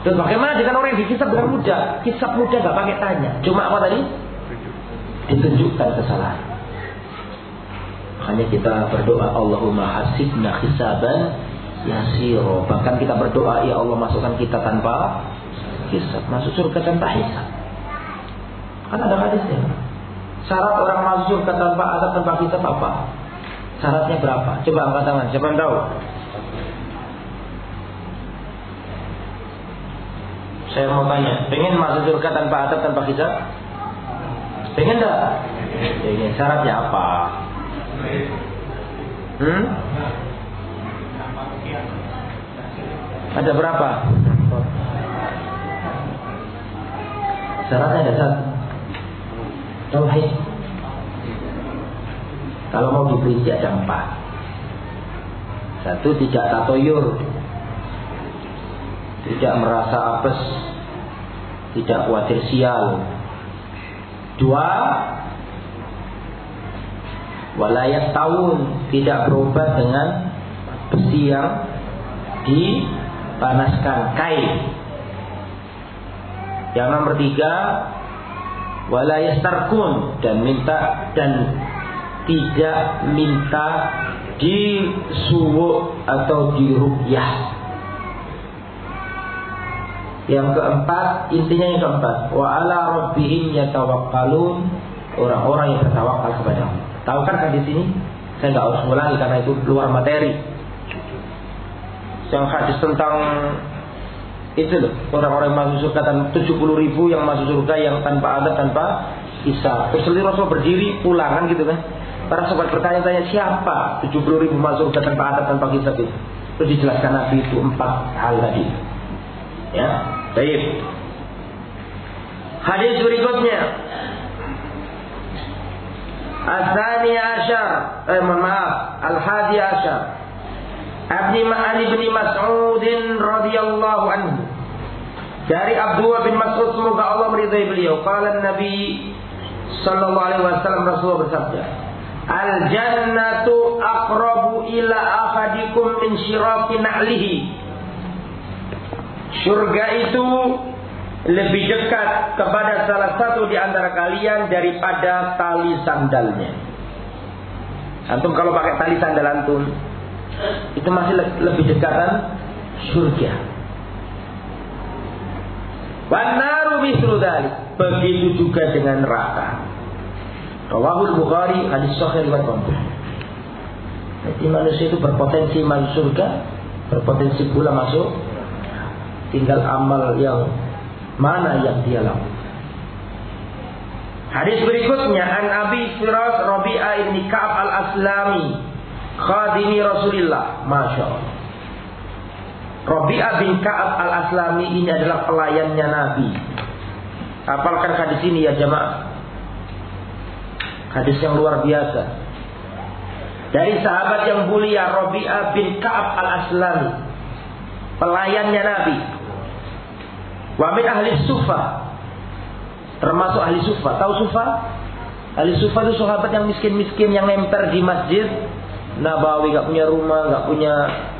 Dan bagaimana dengan orang yang dihisap dengan mudah? Hisap mudah gak pakai tanya. Cuma apa tadi? Ditunjukkan kesalahan. Hanya kita berdoa Allahumma hasibna hisaban yasiro. Bahkan kita berdoa ya Allah masukkan kita tanpa hisap. Masuk surga tanpa hisap. Kan ada hadisnya. Syarat orang masuk surga tanpa azab tanpa hisap apa? Syaratnya berapa? Coba angkat tangan. Siapa yang tahu? Saya mau tanya, pengen masuk surga tanpa atap tanpa hisab? Pengen tak? Pengen. Syaratnya apa? Hmm? Ada berapa? Syaratnya ada satu. Tauhid. Kalau mau diperinci ada empat. Satu tidak tatoyur tidak merasa apes, tidak khawatir sial. Dua, walayat tahun tidak berobat dengan besi yang dipanaskan kain. Yang nomor tiga, walayat tarkun dan minta dan tidak minta disuwuk atau dirukyah yang keempat, intinya yang keempat, wa ala rabbihim yatawakkalun, orang-orang yang bertawakal kepada Allah. Tahu kan di sini? Saya nggak harus ngulangi karena itu luar materi. Yang hadis tentang itu loh orang-orang masuk surga dan 70 ribu yang masuk surga yang tanpa adab tanpa isa. Terus Rasul berdiri pulang kan gitu kan. Para sahabat bertanya-tanya siapa 70 ribu masuk surga tanpa adab tanpa kisah itu. Terus dijelaskan Nabi itu empat hal tadi. Ya, baik. Hadis berikutnya Asani Ashar eh, maaf Al-Hadi Ashar Ma'ali bin Mas'ud radhiyallahu anhu dari Abdullah bin Mas'ud semoga Allah meridai beliau. Qala Nabi sallallahu alaihi wasallam Rasulullah bersabda, "Al jannatu aqrabu ila ahadikum min syirafi na'lihi." Surga itu lebih dekat kepada salah satu di antara kalian daripada tali sandalnya. Antum kalau pakai tali sandal antum, itu masih lebih dekatan surga. Wanaru misru Begitu juga dengan neraka. Rawahul Bukhari hadis sahih riwayat Muslim. Jadi manusia itu berpotensi masuk surga, berpotensi pula masuk. Tinggal amal yang mana yang dia lakukan. Hadis berikutnya an Abi Firas Rabi'ah ibn Ka'ab al-Aslami khadimi Rasulullah. Masya Allah. Rabi'ah bin Ka'ab al-Aslami ini adalah pelayannya Nabi. Apalkan hadis ini ya jemaah. Hadis yang luar biasa. Dari sahabat yang mulia Rabi'ah bin Ka'ab al-Aslami. Pelayannya Nabi. Wa min ahli sufa. Termasuk ahli sufa. Tahu sufa? Ahli sufa itu sahabat yang miskin-miskin yang nempel di masjid Nabawi gak punya rumah, gak punya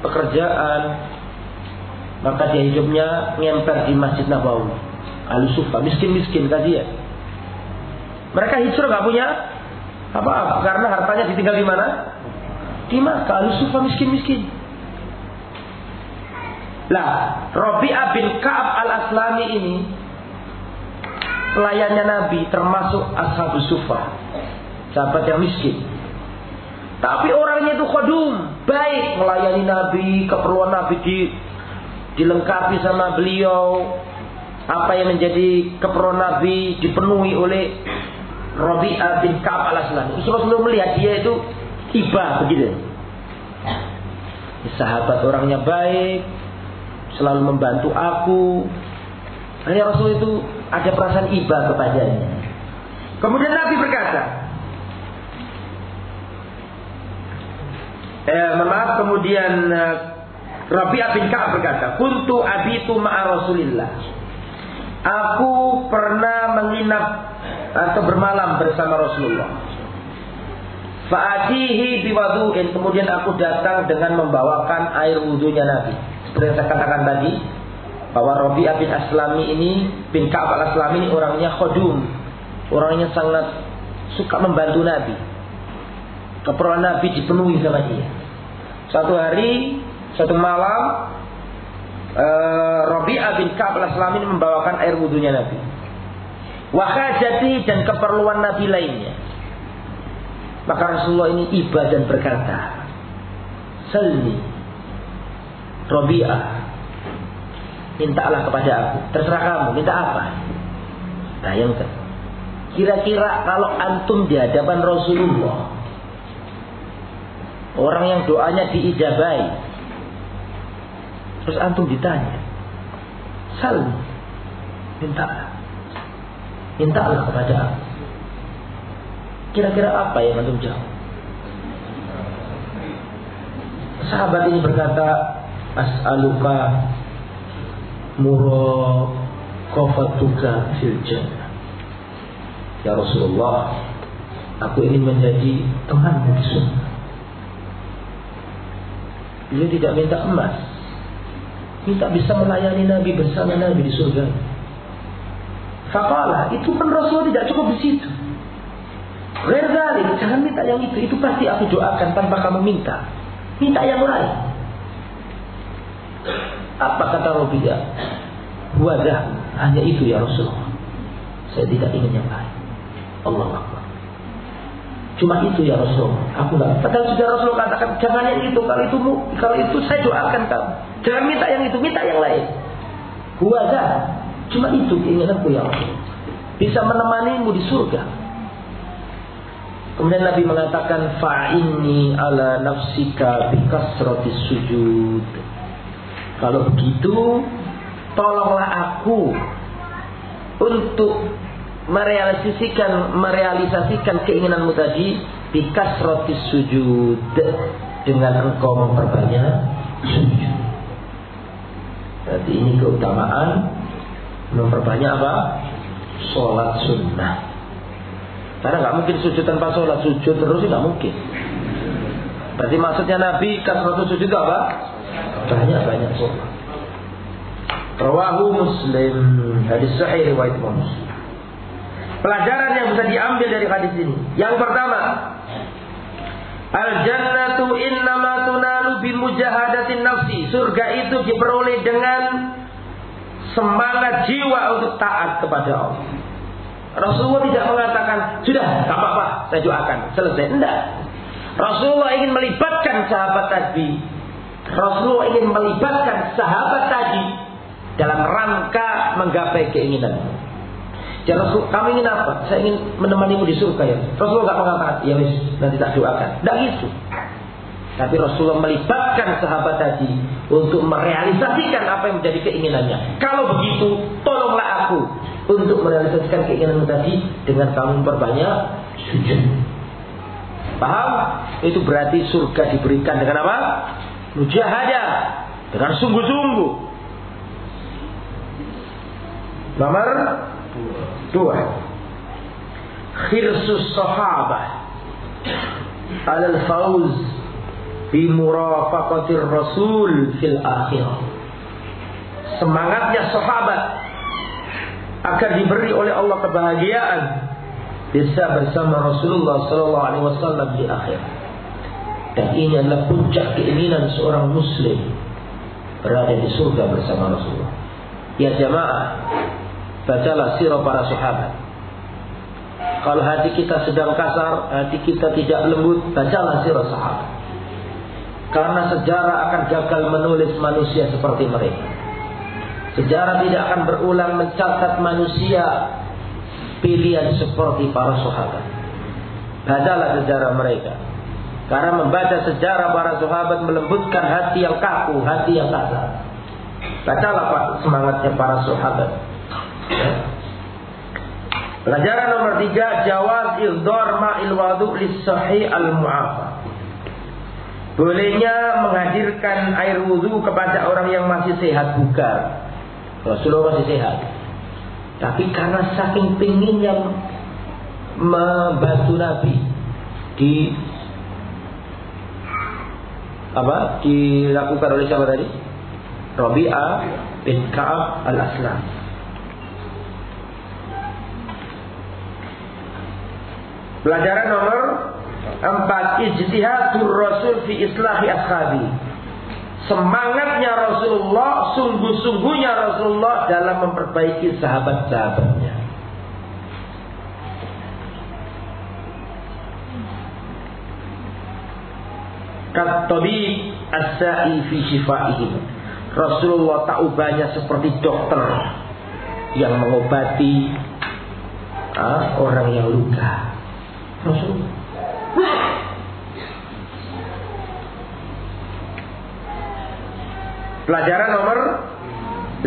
pekerjaan, maka dia hidupnya ngemper di Masjid Nabawi. Ahli sufa, miskin-miskin ya. Mereka hijrah gak punya apa-apa karena hartanya ditinggal di mana? Di Makkah. Ahli sufa miskin-miskin. Lah, Robi'ah bin Ka'ab al-Aslami ini pelayannya Nabi termasuk ashabus sufa. Sahabat yang miskin. Tapi orangnya itu khodum, baik melayani Nabi, keperluan Nabi di, dilengkapi sama beliau. Apa yang menjadi keperluan Nabi dipenuhi oleh Rabi'ah bin Ka'ab al-Aslam. Rasulullah melihat dia itu tiba begitu. Sahabat orangnya baik, selalu membantu aku. Hanya Rasul itu ada perasaan iba kepadanya. Kemudian Nabi berkata, eh, maaf kemudian eh, Rabi'ah bin Ka'ab berkata, "Kuntu abitu ma'a Rasulillah." Aku pernah menginap atau bermalam bersama Rasulullah. Fa'atihi biwadu'in. Kemudian aku datang dengan membawakan air wudhunya Nabi. Seperti yang saya katakan tadi. Bahwa Rabi'ah bin Aslami ini, bin Ka'ab al-Aslami ini orangnya khodum. Orangnya sangat suka membantu Nabi. Keperluan Nabi dipenuhi sama dia. Satu hari, satu malam, uh, Rabi'ah bin Ka'ab al ini membawakan air wudhunya Nabi. Wahajati dan keperluan Nabi lainnya. Maka Rasulullah ini ibadah dan berkata, Salli, Rabi'ah, mintalah kepada aku. Terserah kamu, minta apa? Nah yang Kira-kira kalau antum di hadapan Rasulullah Orang yang doanya diijabai. Terus antum ditanya. Sal. Mintalah. Mintalah kepada aku. Kira-kira apa yang antum jawab? Sahabat ini berkata, As'aluka muraqafatuka fil jannah. Ya Rasulullah, aku ingin menjadi temanmu di surga. Beliau tidak minta emas. Minta bisa melayani Nabi bersama Nabi di surga. Fakalah, itu pun Rasulullah tidak cukup di situ. Rezali, jangan minta yang itu. Itu pasti aku doakan tanpa kamu minta. Minta yang lain. Apa kata Rabi'ah? Wadah, hanya itu ya Rasulullah. Saya tidak ingin yang lain. Allah Akbar. Cuma itu ya Rasul. Aku nggak. Padahal sudah Rasul katakan jangan yang itu. Kalau itu kalau itu saya doakan kamu. Jangan minta yang itu, minta yang lain. Huwaza. Cuma itu keinginanku ya Rasul. Bisa menemanimu di surga. Kemudian Nabi mengatakan fa'inni ala nafsika bikasratis sujud. Kalau begitu, tolonglah aku untuk merealisasikan merealisasikan keinginanmu tadi bikas roti sujud dengan engkau memperbanyak sujud. Berarti ini keutamaan memperbanyak apa? Sholat sunnah. Karena nggak mungkin sujud tanpa sholat sujud terus nggak mungkin. Berarti maksudnya Nabi kasratu sujud apa? Banyak banyak sholat. Rawahu Muslim hadis sahih riwayat Muslim. Pelajaran yang bisa diambil dari hadis ini. Yang pertama, Al jannatu innama tunalu bi mujahadatin nafsi. Surga itu diperoleh dengan semangat jiwa untuk taat kepada Allah. Rasulullah tidak mengatakan, sudah, tak apa-apa, saya doakan, selesai. Tidak. Rasulullah ingin melibatkan sahabat tadi. Rasulullah ingin melibatkan sahabat tadi dalam rangka menggapai keinginan. Ya Rasul, kami ingin apa? Saya ingin menemanimu di surga ya. Rasulullah nggak mengatakan, ya wis, nanti tak doakan. Tidak gitu. Tapi Rasulullah melibatkan sahabat tadi untuk merealisasikan apa yang menjadi keinginannya. Kalau begitu, tolonglah aku untuk merealisasikan keinginanmu tadi dengan kamu memperbanyak sujud. Paham? Itu berarti surga diberikan dengan apa? Mujahadah. Dengan sungguh-sungguh. Nomor Dua. Khirsus sahabah alal fauz bi murafaqatir rasul fil akhirah. Semangatnya sahabat akan diberi oleh Allah kebahagiaan bisa bersama Rasulullah sallallahu alaihi wasallam di akhir. Dan ini adalah puncak keinginan seorang muslim berada di surga bersama Rasulullah. Ya jamaah, Bacalah sirah para sahabat. Kalau hati kita sedang kasar, hati kita tidak lembut, bacalah sirah sahabat. Karena sejarah akan gagal menulis manusia seperti mereka. Sejarah tidak akan berulang mencatat manusia pilihan seperti para sahabat. Bacalah sejarah mereka. Karena membaca sejarah para sahabat melembutkan hati yang kaku, hati yang kasar. Bacalah semangatnya para sahabat. Pelajaran nomor tiga, jawaz ildor ma'il wadu sahih al-mu'afa. Bolehnya menghadirkan air wudhu kepada orang yang masih sehat bukan. Rasulullah masih sehat. Tapi karena saking pinginnya membantu Nabi di apa dilakukan oleh siapa tadi? Rabi'ah bin Ka'ab al-Aslam. Pelajaran nomor empat ijtihadur Rasul fi islahi ashabi. Semangatnya Rasulullah, sungguh-sungguhnya Rasulullah dalam memperbaiki sahabat-sahabatnya. Katabi as-sa'i fi shifaihim. Rasulullah tak ubahnya seperti dokter yang mengobati ah, orang yang luka. Rasulullah. Pelajaran nomor 5.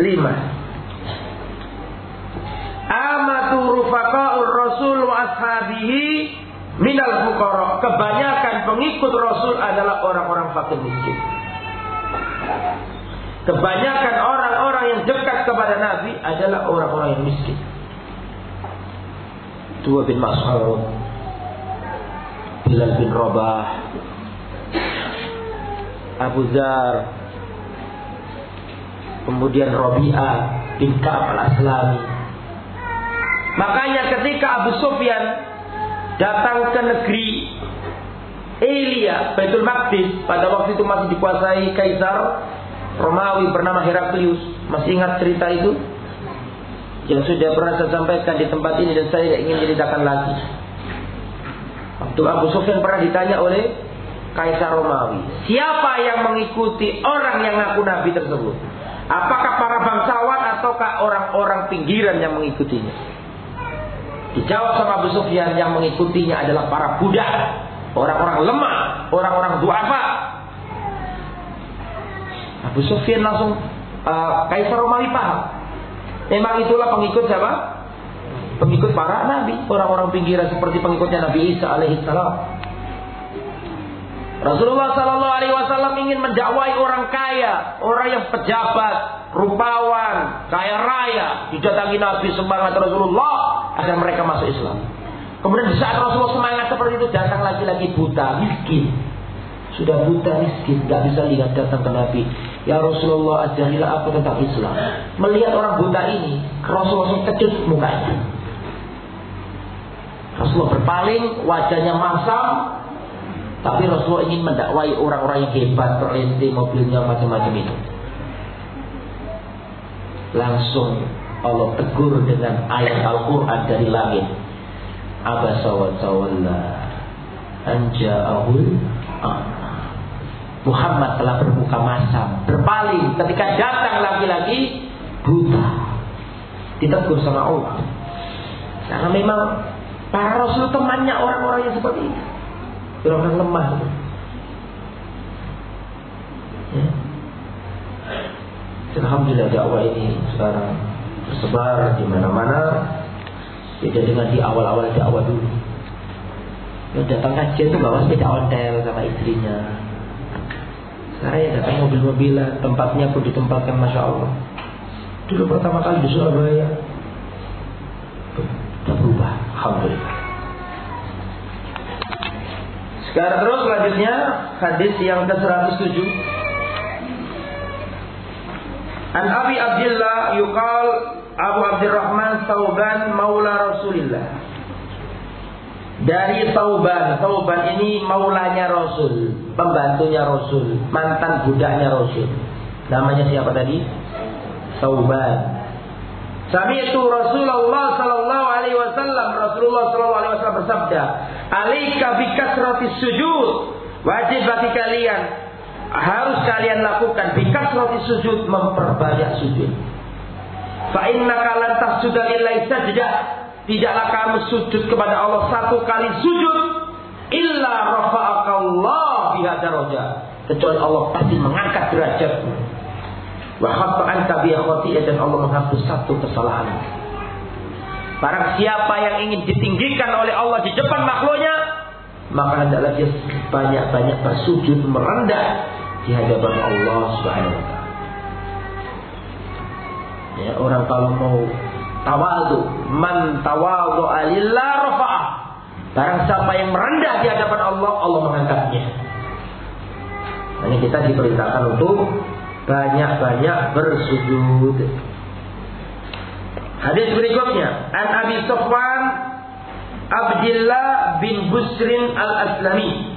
Amatu rufaqaur Rasul wa ashabihi minal fuqara. Kebanyakan pengikut Rasul adalah orang-orang fakir miskin. Kebanyakan orang-orang yang dekat kepada Nabi adalah orang-orang yang miskin. Dua bin Mas'ud, Bilal bin Rabah Abu Zar kemudian Robi'ah bin Ka'ab al-Aslami. Makanya ketika Abu Sufyan datang ke negeri Elia Baitul Maqdis pada waktu itu masih dikuasai Kaisar Romawi bernama Heraklius. Masih ingat cerita itu? Yang sudah pernah saya sampaikan di tempat ini dan saya tidak ingin ceritakan lagi Waktu Abu Sufyan pernah ditanya oleh Kaisar Romawi, siapa yang mengikuti orang yang ngaku nabi tersebut? Apakah para bangsawan ataukah orang-orang pinggiran yang mengikutinya? Dijawab sama Abu Sufyan yang mengikutinya adalah para budak, orang-orang lemah, orang-orang duafa. Abu Sufyan langsung uh, Kaisar Romawi paham. Memang itulah pengikut siapa? Pengikut para nabi, orang-orang pinggiran seperti pengikutnya Nabi Isa alaihi salam. Rasulullah Sallallahu Alaihi Wasallam ingin mendakwai orang kaya, orang yang pejabat, rupawan, kaya raya, didatangi Nabi semangat Rasulullah agar mereka masuk Islam. Kemudian di saat Rasulullah semangat seperti itu datang lagi-lagi buta, miskin. Sudah buta miskin, gak bisa lihat datang ke Nabi. Ya Rasulullah ajarilah aku tentang Islam. Melihat orang buta ini, Rasulullah kecut mukanya. Rasulullah berpaling, wajahnya masam, tapi Rasulullah ingin mendakwai orang-orang yang hebat, terlenti mobilnya macam-macam itu. Langsung Allah tegur dengan ayat Al-Quran dari langit. Abasa wa tawalla anja'ahul Muhammad telah berbuka masam, berpaling ketika datang lagi-lagi buta. Ditegur sama Allah. Karena memang para Rasul temannya orang-orang yang seperti itu orang lemah. Ya. Alhamdulillah dakwah ini sekarang tersebar di mana-mana. Beda dengan di awal-awal dakwah dulu. Yang datang kajian itu bawa sepeda ontel sama istrinya. Sekarang ya datang mobil-mobilan, tempatnya pun ditempatkan Masya Allah. Dulu pertama kali di Surabaya. Alhamdulillah. Sekarang terus selanjutnya hadis yang ke-107. An Abi Abdullah yuqal Abu Abdurrahman Tauban Maula Rasulillah. Dari Tauban, Tauban ini maulanya Rasul, pembantunya Rasul, mantan budaknya Rasul. Namanya siapa tadi? Tauban. Sami itu Rasulullah sallallahu alaihi wasallam Rasulullah sallallahu alaihi wasallam bersabda, "Alaika bikasrati sujud." Wajib bagi kalian harus kalian lakukan bikasrati sujud memperbanyak sujud. Fa innaka lan tasjuda lillahi sajdah. Tidaklah kamu sujud kepada Allah satu kali sujud illa rafa'akallah biha darajah. Kecuali Allah pasti mengangkat derajatmu. Wa khata'an dan Allah menghapus satu kesalahan. Barang siapa yang ingin ditinggikan oleh Allah di depan makhluknya, maka hendaklah dia banyak-banyak bersujud merendah di hadapan Allah Subhanahu wa taala. Ya, orang kalau mau tawadu, man tawadu alillah rafa'ah. Barang siapa yang merendah di hadapan Allah, Allah mengangkatnya. Ini kita diperintahkan untuk banyak-banyak bersujud. Hadis berikutnya, An Abi Sofwan Abdullah bin Busrin Al-Aslami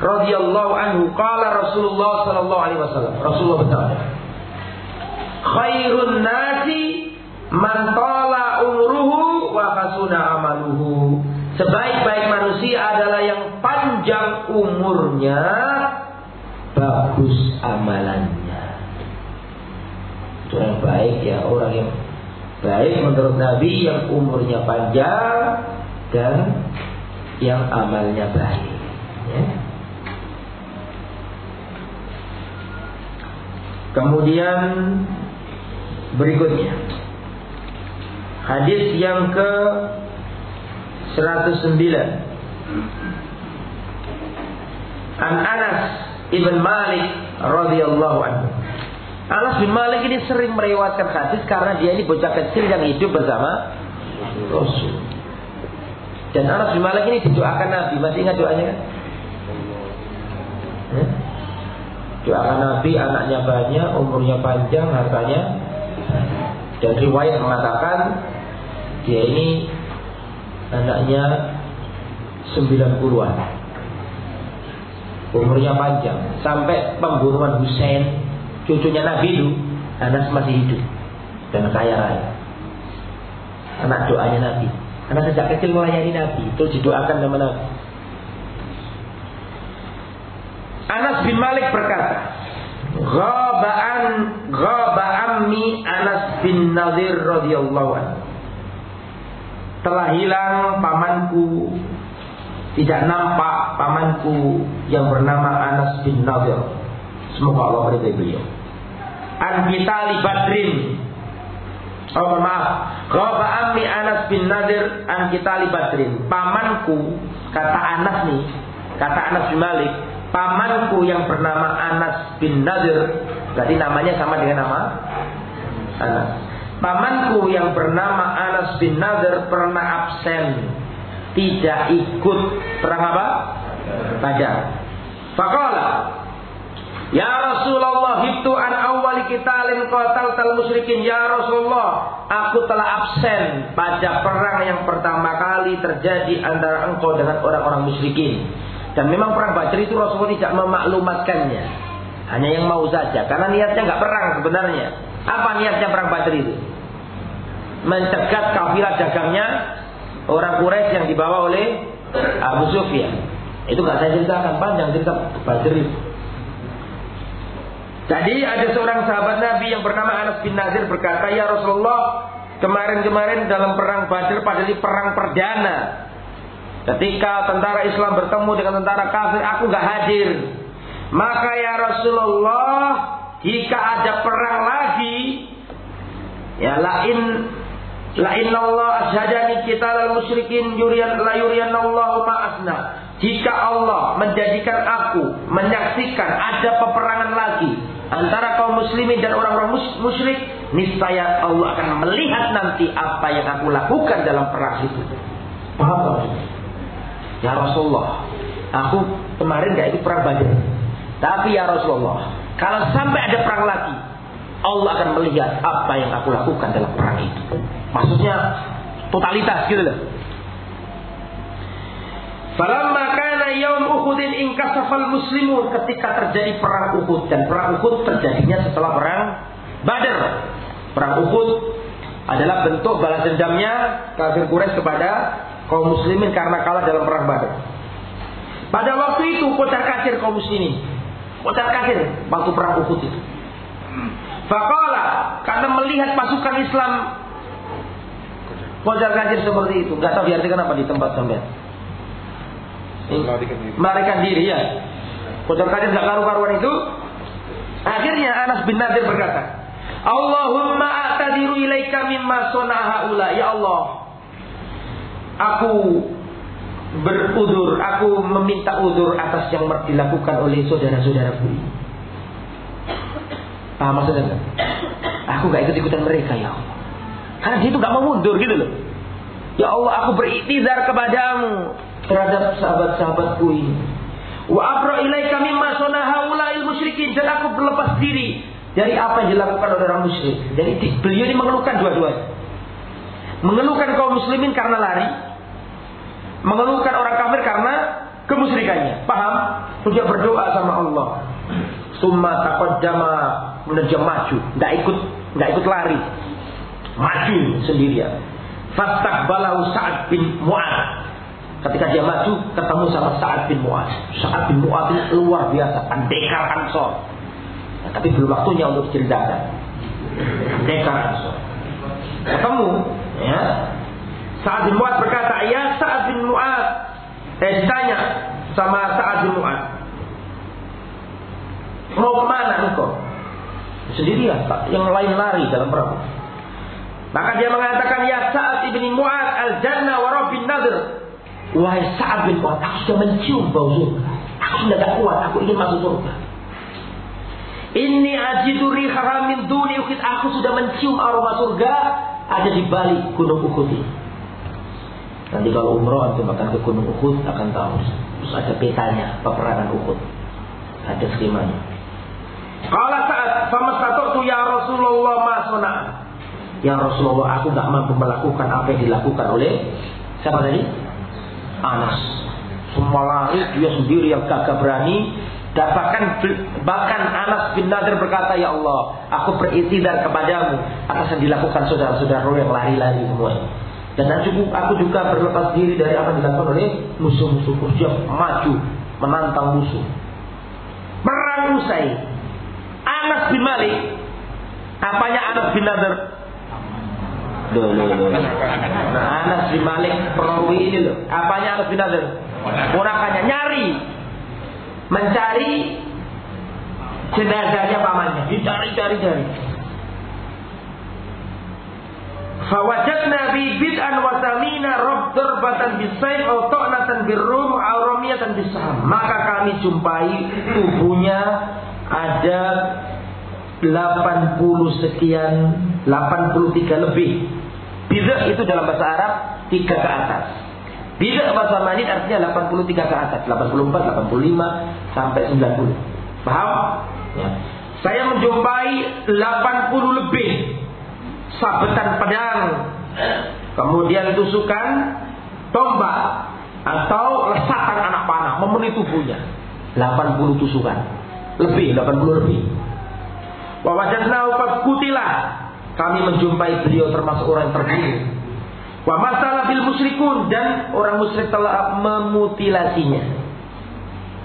radhiyallahu anhu qala Rasulullah sallallahu alaihi wasallam. Rasulullah berkata, "Khairun nasi man tala umruhu wa hasuna amaluhu." Sebaik-baik manusia adalah yang panjang umurnya, bagus amalannya orang baik ya orang yang baik menurut Nabi yang umurnya panjang dan yang amalnya baik. Ya. Kemudian berikutnya hadis yang ke 109 An Anas ibn Malik radhiyallahu anhu Anas bin Malik ini sering melewatkan hadis karena dia ini bocah kecil yang hidup bersama Rasul. Dan Anas bin Malik ini didoakan Nabi. Masih ingat doanya kan? Hmm? Doakan Nabi, anaknya banyak, umurnya panjang, hartanya. Dan riwayat mengatakan dia ini anaknya 90-an. Umurnya panjang. Sampai pembunuhan Hussein cucunya Nabi itu Anas masih hidup. Dan kaya raya. Anak doanya Nabi. Karena sejak kecil melayani Nabi itu didoakan sama Nabi. Anas bin Malik berkata Ghaba'an Ghaba ammi Anas bin Nadir radhiyallahu anhu. Telah hilang pamanku. Tidak nampak pamanku Yang bernama Anas bin Nadir. Semoga Allah meridai beliau. An Bitali Badrin. Oh maaf, Ghaba Ammi Anas bin Nadir an Kitali Badrin. Pamanku, kata Anas nih, kata Anas bin Malik, pamanku yang bernama Anas bin Nadir, berarti namanya sama dengan nama Anas. Pamanku yang bernama Anas bin Nadir pernah absen tidak ikut perang apa? Badar. Fakola. Ya Rasulullah hibtu an awali qitalin qatal tal musyrikin. Ya Rasulullah aku telah absen pada perang yang pertama kali terjadi antara engkau dengan orang-orang musyrikin. Dan memang perang Badar itu Rasulullah tidak memaklumatkannya. Hanya yang mau saja karena niatnya nggak perang sebenarnya. Apa niatnya perang Badar itu? Mencegat kafilah dagangnya orang Quraisy yang dibawa oleh Abu Sufyan. Itu nggak saya ceritakan panjang cerita Badr Jadi ada seorang sahabat Nabi yang bernama Anas bin Nazir berkata, "Ya Rasulullah, kemarin-kemarin dalam perang Badr pada di perang perdana. Ketika tentara Islam bertemu dengan tentara kafir, aku nggak hadir. Maka ya Rasulullah, jika ada perang lagi, ya lain La inna Allah ashadani kita lal musyrikin yurian la yurian Allah ma'asna. Jika Allah menjadikan aku menyaksikan ada peperangan lagi antara kaum muslimin dan orang-orang musyrik, niscaya Allah akan melihat nanti apa yang aku lakukan dalam perang itu. Paham Ya Rasulullah, aku kemarin gak ikut perang Badar. Tapi ya Rasulullah, kalau sampai ada perang lagi, Allah akan melihat apa yang aku lakukan dalam perang itu. Maksudnya totalitas gitu loh. Falamma kana yaum Uhudin inkasafal muslimun ketika terjadi perang Uhud dan perang Uhud terjadinya setelah perang Badar. Perang Uhud adalah bentuk balas dendamnya kafir Quraisy kepada kaum muslimin karena kalah dalam perang Badar. Pada waktu itu kota kafir kaum muslimin. Kota kafir waktu perang Uhud itu. Fakola karena melihat pasukan Islam Wajar kancir seperti itu. Gak tahu diartikan apa di tempat sampai. Melarikan diri ya. Kancir gak karu-karuan itu. Akhirnya Anas bin Nadir berkata, Allahumma a'tadiru ilaika mimma sonahaula. Ya Allah, aku berudur, aku meminta udur atas yang dilakukan oleh saudara-saudaraku ini. Paham maksudnya? Aku gak ikut-ikutan mereka ya Allah. Karena dia itu gak mau mundur gitu loh. Ya Allah aku beriktidar kepadamu terhadap sahabat-sahabatku ini. Wa abra ilaika mimma sonaha ula'il musyrikin. Dan aku berlepas diri dari apa yang dilakukan oleh orang musyrik. Jadi beliau ini mengeluhkan dua-duanya. Mengeluhkan kaum muslimin karena lari. Mengeluhkan orang kafir karena kemusyrikannya. Paham? Dia berdoa sama Allah. Summa taqaddama menerjam maju, nggak ikut nggak ikut lari, maju sendirian. Fastaqbalahu Sa'ad bin Mu'ad. Ketika dia maju ketemu sama Sa'ad bin Mu'ad. Sa'ad bin Mu'ad ini luar biasa, pendekar Ansor. Nah, tapi belum waktunya untuk ceritakan. Pendekar Ansor. Ketemu, ya. Sa'ad bin Mu'ad berkata, "Ya Sa'ad bin Mu'ad." Eh ditanya sama Sa'ad bin Mu'ad. Mau ke mana engkau? Sendirian, yang lain lari dalam perahu. Maka dia mengatakan, Ya Sa'ad ibni Mu'ad al-Jannah wa Rabbin Nadir. Wahai Sa'ad bin aku sudah mencium bau surga. Aku sudah tak kuat, aku ingin masuk surga. Ini ajidu rihaha min duni ukit. Aku sudah mencium aroma surga ada di balik gunung Uhud ini. Nanti kalau umroh antum akan ke gunung Uhud akan tahu. Terus ada petanya peperangan Uhud. Ada skemanya. Kalau saat sama satu ya Rasulullah masona. Ya Rasulullah aku nggak mampu melakukan apa yang dilakukan oleh siapa tadi? Anas. Semua lari dia sendiri yang gagah berani. Bahkan bahkan Anas bin Nadir berkata, Ya Allah, aku beriktidar kepadamu atas yang dilakukan saudara-saudara yang lari-lari semua. Dan aku, aku juga berlepas diri dari apa yang dilakukan oleh musuh-musuhku. Dia maju menantang musuh. perang usai. Anas bin Malik. Apanya Anas bin Nadir? Loh. Nah, Anas bin Malik perawi ini loh. Apanya Anas bin Nadir? Ponakannya nyari. Mencari jenazahnya pamannya. Dicari-cari-cari. Fawajadna bi bid'an wa samina rob darbatan bisayf atau ta'natan birrum aw ramiyatan bisaham. Maka kami jumpai tubuhnya ada 80 sekian, 83 lebih. Bid'ah itu dalam bahasa Arab 3 ke atas. Bid'ah bahasa Manit artinya 83 ke atas, 84, 85 sampai 90. Paham? Ya. Saya menjumpai 80 lebih sabetan pedang, kemudian tusukan tombak atau lesatan anak panah memenuhi tubuhnya. 80 tusukan. Lebih, 80 lebih. Wa wajadnahu kutilah. Kami menjumpai beliau termasuk orang yang terbunuh. Wa masalah bil musyrikun dan orang musyrik telah memutilasinya.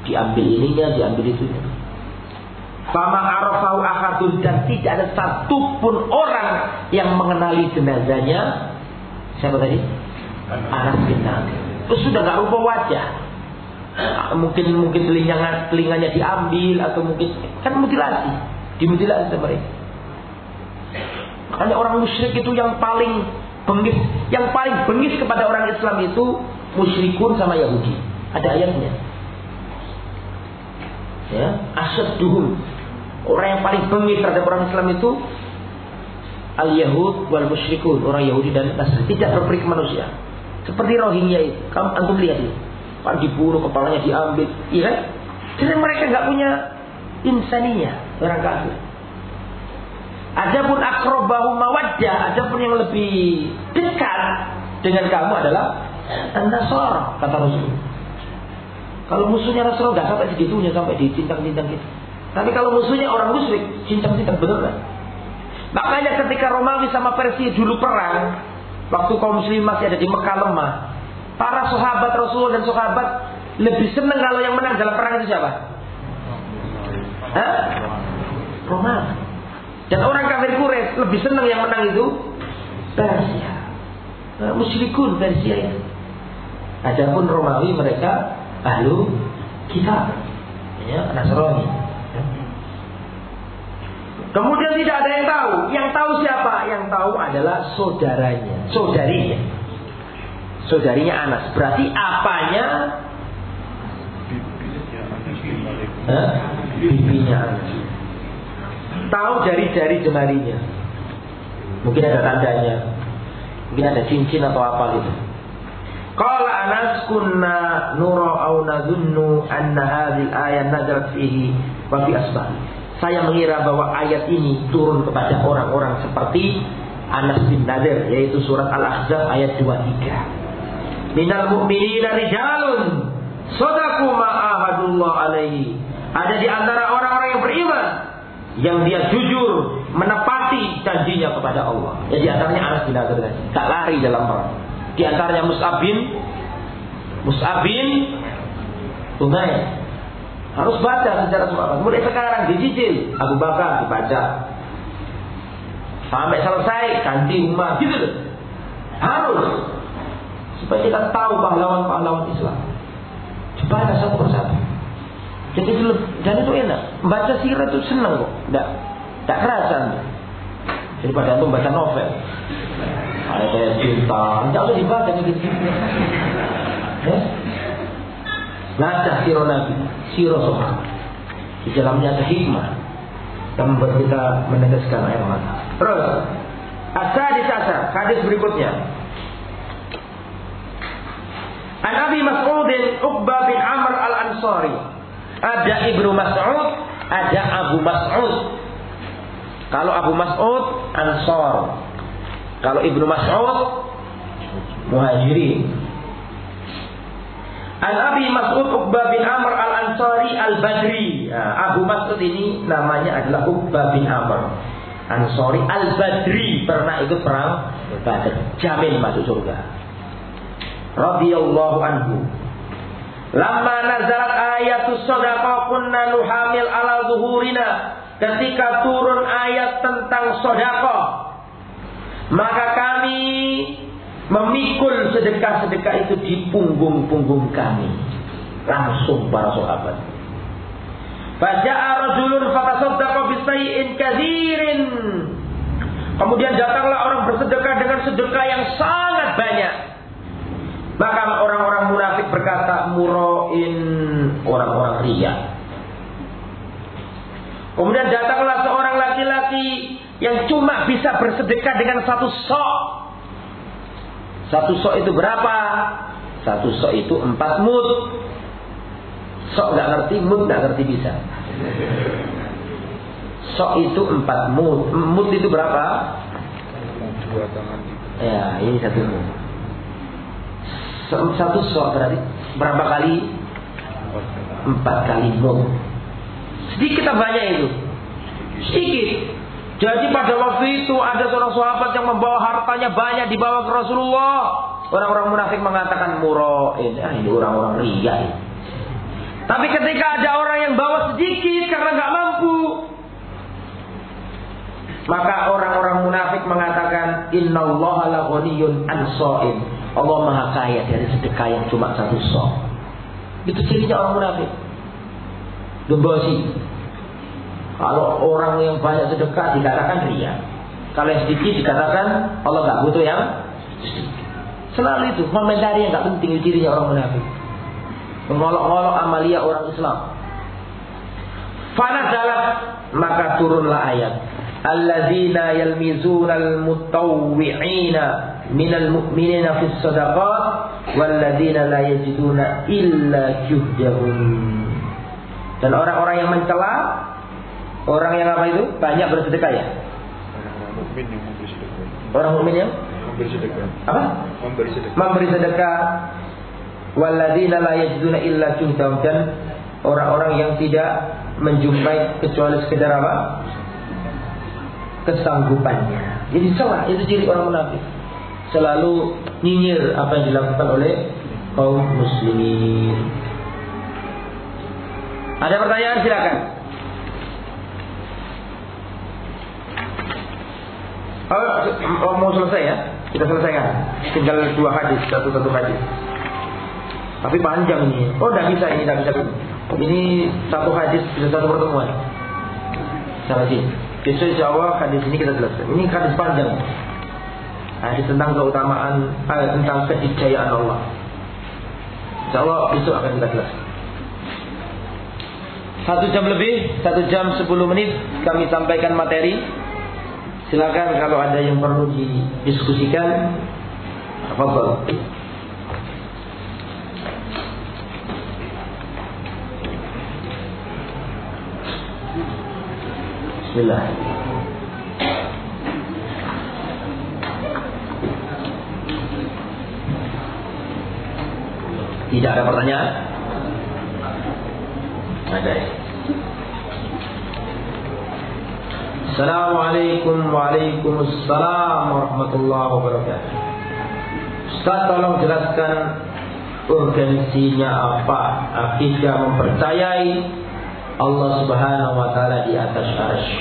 Diambil ininya, diambil itunya. Fama arafahu ahadun dan tidak ada satupun orang yang mengenali jenazahnya. Siapa tadi? Anas bin. Terus sudah nggak rupa wajah. Mungkin mungkin telinganya, telinganya diambil atau mungkin kan mutilasi, dimutilasi sama mereka. Makanya orang musyrik itu yang paling bengis, yang paling bengis kepada orang Islam itu musyrikun sama Yahudi. Ada ayatnya. Ya, asyadduhum Orang yang paling bengis terhadap orang Islam itu al-Yahud wal musyrikun, orang Yahudi dan Nasrani tidak berperi manusia. Seperti Rohingya itu, kamu antum lihat ini. Pak dibunuh, kepalanya diambil, iya kan? Karena mereka nggak punya insaninya, orang kafir. Adapun akrobahu mawaddah, adapun yang lebih dekat dengan kamu adalah An-Nasara, kata Rasul. Kalau musuhnya Rasul nggak sampai segitunya, sampai dicintang-cintang gitu. Tapi kalau musuhnya orang musyrik, cincang-cincang beneran. Makanya ketika Romawi sama Persia dulu perang, waktu kaum muslim masih ada di Mekah lemah, para sahabat Rasul dan sahabat lebih senang kalau yang menang dalam perang itu siapa? Hah? Romawi. Dan orang kafir Quraisy lebih senang yang menang itu Persia. Nah, musyrikun Persia itu. Adapun Romawi mereka ahlu kita ya Nasrani. Kemudian tidak ada yang tahu. Yang tahu siapa? Yang tahu adalah saudaranya, saudarinya. Saudarinya Anas. Berarti apanya? Bibinya Anas. Tahu jari-jari jemarinya. Mungkin ada tandanya. Mungkin ada cincin atau apa gitu. Qala Anas kunna nura au nadhunnu anna hadhihi al-ayat nazalat fihi wa fi saya mengira bahwa ayat ini turun kepada orang-orang seperti Anas bin Nadir yaitu surat Al-Ahzab ayat 23. Minal mu'minina rijalun sadaku ma'ahadullah alaihi. Ada di antara orang-orang yang beriman yang dia jujur menepati janjinya kepada Allah. Ya di antaranya Anas bin tadi. Tak lari dalam perang. Di antaranya Mus'ab bin Mus'ab bin Umayyah harus baca secara semua. Mulai sekarang dicicil. Abu Bakar dibaca. Sampai selesai ganti umat gitu loh. Harus. Supaya kita tahu pahlawan-pahlawan Islam. Dibaca satu persatu. Jadi itu dan itu enak. Baca sirah itu senang kok. Tidak, tidak kerasa. Daripada itu baca novel. Ada cinta, tidak usah dibaca gitu. Ya? Baca sirah Nabi sirah sahabat. Di dalamnya ada hikmah yang membuat kita meneteskan air mata. Terus, di asar, hadis berikutnya. An Abi Mas'udin Uqbah bin Amr al-Ansari. Ada Ibnu Mas'ud, ada Abu Mas'ud. Kalau Abu Mas'ud, Ansar. Kalau Ibnu Mas'ud, Muhajirin. An Abi Mas'ud Uqbah bin Amr Al-Ansari Al-Badri. Nah, Abu Mas'ud ini namanya adalah Uqbah bin Amr. Ansari Al-Badri pernah ikut perang Badr. Jamin masuk surga. Radhiyallahu anhu. Lama nazalat ayatus sodako kunna nuhamil ala zuhurina. Ketika turun ayat tentang sodako. Maka kami memikul sedekah-sedekah itu di punggung-punggung kami. Langsung para sahabat. Faja'a rajulun fatasaddaqa bisay'in kathirin. Kemudian datanglah orang bersedekah dengan sedekah yang sangat banyak. Maka orang-orang munafik berkata muroin orang-orang ria. Kemudian datanglah seorang laki-laki yang cuma bisa bersedekah dengan satu sok. Satu sok itu berapa? Satu sok itu empat mut. Sok nggak ngerti, mut nggak ngerti bisa. Sok itu empat mut. Mut itu berapa? Dua tangan. Ya, ini satu mut. Satu sok berarti berapa kali? Empat kali mut. Sedikit atau banyak itu? Sedikit. Jadi pada waktu itu ada seorang sahabat yang membawa hartanya banyak dibawa ke Rasulullah. Orang-orang munafik mengatakan muroin. Ah, ini orang-orang ria. Tapi ketika ada orang yang bawa sedikit karena nggak mampu, maka orang-orang munafik mengatakan innallaha la ghaniyun an Allah Maha Kaya dari sedekah yang cuma satu sok. Itu cirinya orang munafik. Gembosi. Kalau orang yang banyak sedekah dikatakan ria. Kalau yang sedikit dikatakan Allah nggak butuh yang Selalu itu komentari yang nggak penting cirinya orang munafik. Mengolok-olok amalia orang Islam. Fana dalam maka turunlah ayat. Alladzina yalmizuna al-mutawwi'ina minal mu'minina fis sadaqat walladzina la yajiduna illa juhdahum. Dan orang-orang yang mencela orang yang apa itu? Banyak bersedekah ya? Orang mukmin yang memberi sedekah. Orang mukmin yang Memberi sedekah. apa? Memberi sedekah. Memberi sedekah walladzina la yajiduna illa juhdahum dan orang-orang yang tidak menjumpai kecuali sekedar apa? kesanggupannya. Jadi salah, itu ciri orang munafik. Selalu nyinyir apa yang dilakukan oleh kaum muslimin. Ada pertanyaan silakan. Oh, mau selesai ya? Kita selesaikan. Tinggal dua hadis, satu-satu hadis. Tapi panjang ini. Oh, tidak bisa ini, tidak bisa. Ini satu hadis, bisa satu pertemuan. Salah sih. Besok insya hadis ini kita selesai. Ini hadis panjang. Hadis tentang keutamaan, eh, tentang kedikjayaan Allah. Insya Allah besok akan kita selesai. Satu jam lebih, satu jam sepuluh menit kami sampaikan materi. Silakan kalau ada yang perlu didiskusikan. Apa Bismillah. Tidak ada pertanyaan? Ada ya. Assalamualaikum Waalaikumsalam warahmatullahi wabarakatuh. Ustaz tolong jelaskan urgensinya apa akidah mempercayai Allah Subhanahu wa taala di atas arsy.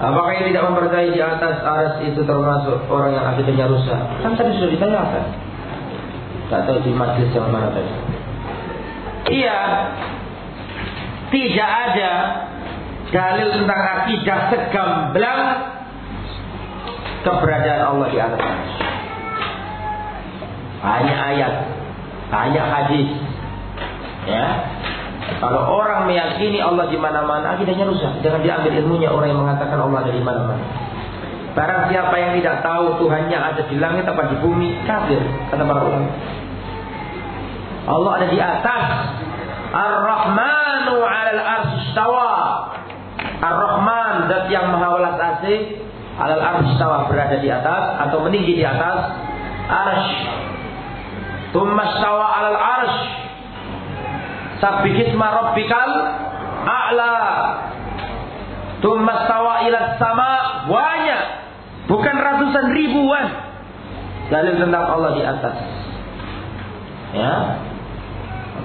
Apakah yang tidak mempercayai di atas arsy itu termasuk orang yang akidahnya rusak? Kan tadi sudah ditanyakan. Tak tahu di majlis yang mana tadi. Iya. Tidak ada dalil tentang akidah segamblang keberadaan Allah di atas. Hanya ayat, hanya hadis. Ya, kalau orang meyakini Allah di mana-mana, akidahnya rusak. Jangan diambil ilmunya orang yang mengatakan Allah ada di mana-mana. Barang siapa yang tidak tahu Tuhannya ada di langit apa di bumi, kafir, kata para ulama. Allah ada di atas. Ar-Rahmanu 'alal arsyistawa. Ar-Rahman zat yang maha welas asih 'alal arsyistawa berada di atas atau meninggi di atas arsy. Tsumma stawa 'alal arsy Sabbihisma rabbikal a'la. Tumma stawa ila sama banyak. Bukan ratusan ribuan. Dalil tentang Allah di atas. Ya.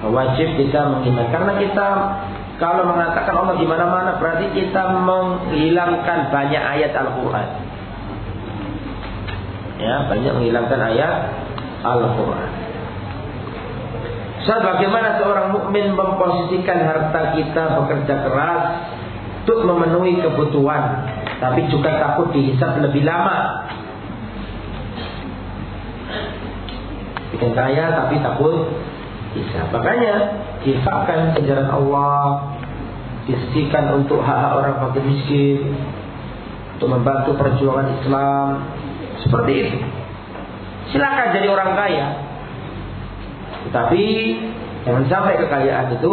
wajib kita menghina karena kita kalau mengatakan Allah di mana-mana berarti kita menghilangkan banyak ayat Al-Qur'an. Ya, banyak menghilangkan ayat Al-Qur'an. Saat bagaimana seorang mukmin memposisikan harta kita bekerja keras untuk memenuhi kebutuhan, tapi juga takut dihisap lebih lama. Bikin kaya tapi takut hisap. Makanya infakkan ajaran Allah, disisikan untuk hak-hak orang fakir miskin, untuk membantu perjuangan Islam, seperti itu. Silakan jadi orang kaya, tetapi jangan sampai kekayaan itu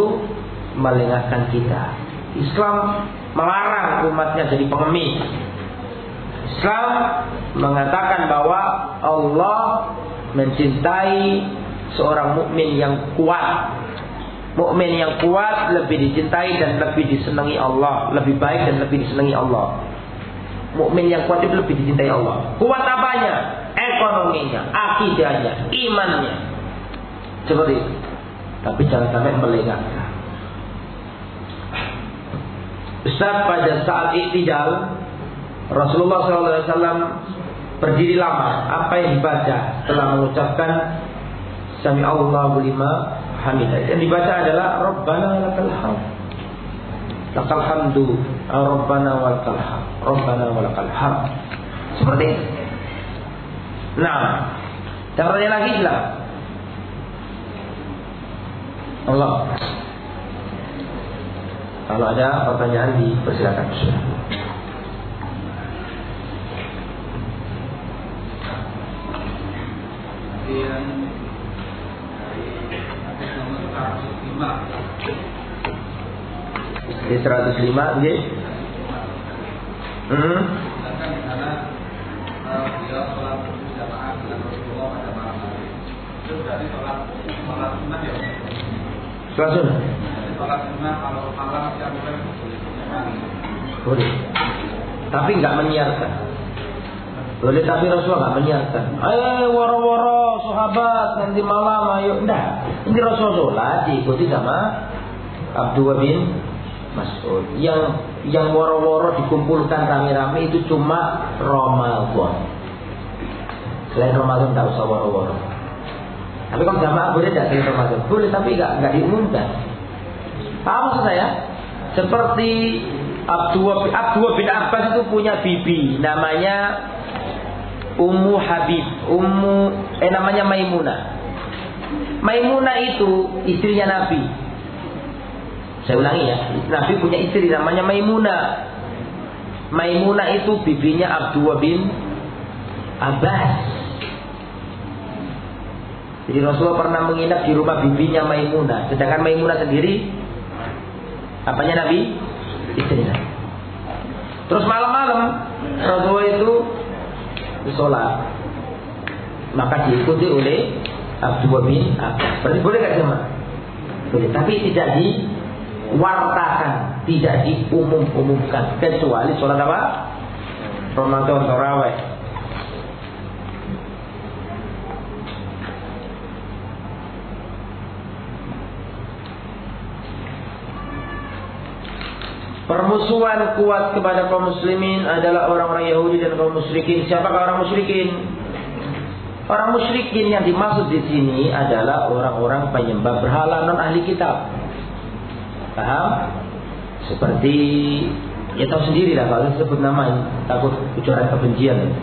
melengahkan kita. Islam melarang umatnya jadi pengemis. Islam mengatakan bahwa Allah mencintai seorang mukmin yang kuat. Mukmin yang kuat lebih dicintai dan lebih disenangi Allah, lebih baik dan lebih disenangi Allah. Mukmin yang kuat itu lebih dicintai Allah. Kuat apanya? Ekonominya, akidahnya, imannya. Seperti itu. Tapi jangan sampai melengahkan. Ustaz pada saat iktidal Rasulullah SAW berdiri lama. Apa yang dibaca telah mengucapkan Sami Allahu lima hamidah. Yang dibaca adalah Rabbana lakal hamd. Lakal hamdu Rabbana walakal hamd. Rabbana walakal hamd. Seperti itu. Nah, caranya lagi lah. Allah. Kalau ada pertanyaan dipersilakan. Di 105 nggih. Hmm. Sunnah. Boleh. Tapi nggak menyiarkan. Boleh tapi Rasulullah nggak menyiarkan. Eh woro-woro sahabat nanti malam ayo. Enggak. Ini Rasulullah diikuti sama Abdullah bin Mas'ud. Yang yang woro-woro dikumpulkan rame-rame itu cuma Ramadan. Selain Ramadan tak usah woro-woro. Tapi kalau jamaah boleh tidak selain Ramadan? Boleh tapi nggak nggak diumumkan. Paham maksud saya? Seperti Abdullah bin, Abbas itu punya bibi namanya Ummu Habib, Ummu eh namanya Maimunah. Maimunah itu istrinya Nabi. Saya ulangi ya, Nabi punya istri namanya Maimunah. Maimunah itu bibinya Abdullah bin Abbas. Jadi Rasulullah pernah menginap di rumah bibinya Maimunah, sedangkan Maimunah sendiri apanya Nabi? Istrinya. Terus malam-malam Rasulullah itu sholat, maka diikuti oleh Abdullah bin Abbas. Berarti boleh gak sama? Boleh, tapi tidak diwartakan, tidak diumum-umumkan kecuali sholat apa? Ramadan taraweh. Permusuhan kuat kepada kaum muslimin adalah orang-orang Yahudi dan kaum musyrikin. Siapakah orang musyrikin? Orang musyrikin yang dimaksud di sini adalah orang-orang penyembah berhala non ahli kitab. Paham? Seperti ya tahu sendiri lah kalau sebut nama takut ujaran kebencian.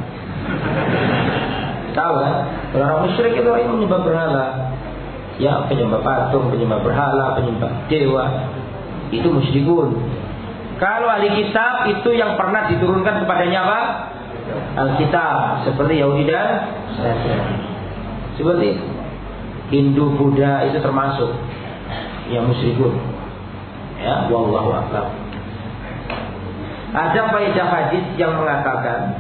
Tahu kan? Orang musyrik itu orang yang menyembah berhala. Ya, penyembah patung, penyembah berhala, penyembah dewa. Itu musyrikun. Kalau ahli kitab itu yang pernah diturunkan kepadanya apa? Alkitab seperti Yahudi dan. Seperti. Hindu, Buddha itu termasuk yang musyrikun. Ya, wallahu a'lam. Ada faedah hadis yang mengatakan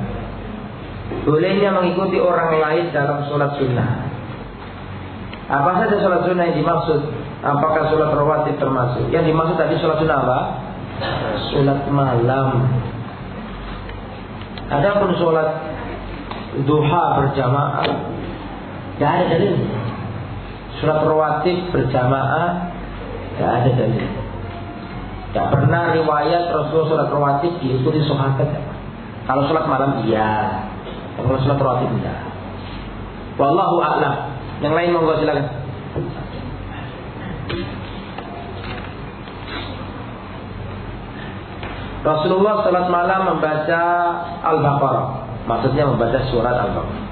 bolehnya mengikuti orang lain dalam sholat sunnah. Apa saja sholat sunnah yang dimaksud? Apakah sholat rawatib termasuk? Yang dimaksud tadi sholat sunnah apa? Sholat malam. Adapun sholat duha berjamaah, tidak ada dalil. Sholat rawatib berjamaah tidak ada dalil. Tidak pernah riwayat Rasulullah sholat rawatib diikuti sahabat. Kalau sholat malam iya, kalau sholat rawatib tidak. Wallahu a'lam. Yang lain monggo silakan. Rasulullah salat malam membaca Al-Baqarah. Maksudnya membaca surat Al-Baqarah.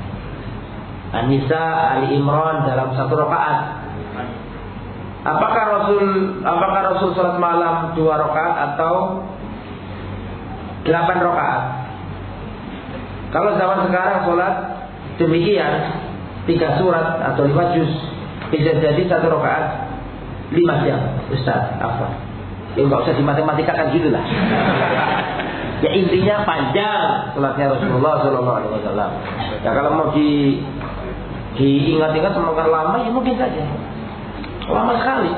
An-Nisa, Ali Imran dalam satu rakaat. Apakah Rasul apakah Rasul salat malam dua rakaat atau delapan rakaat? Kalau zaman sekarang sholat demikian tiga surat atau lima juz bisa jadi satu rakaat lima jam Ustaz apa ya nggak usah dimatematika gitu lah ya intinya panjang sholatnya Rasulullah Shallallahu Alaihi Wasallam ya kalau mau di diingat-ingat semakin lama ya mungkin saja lama sekali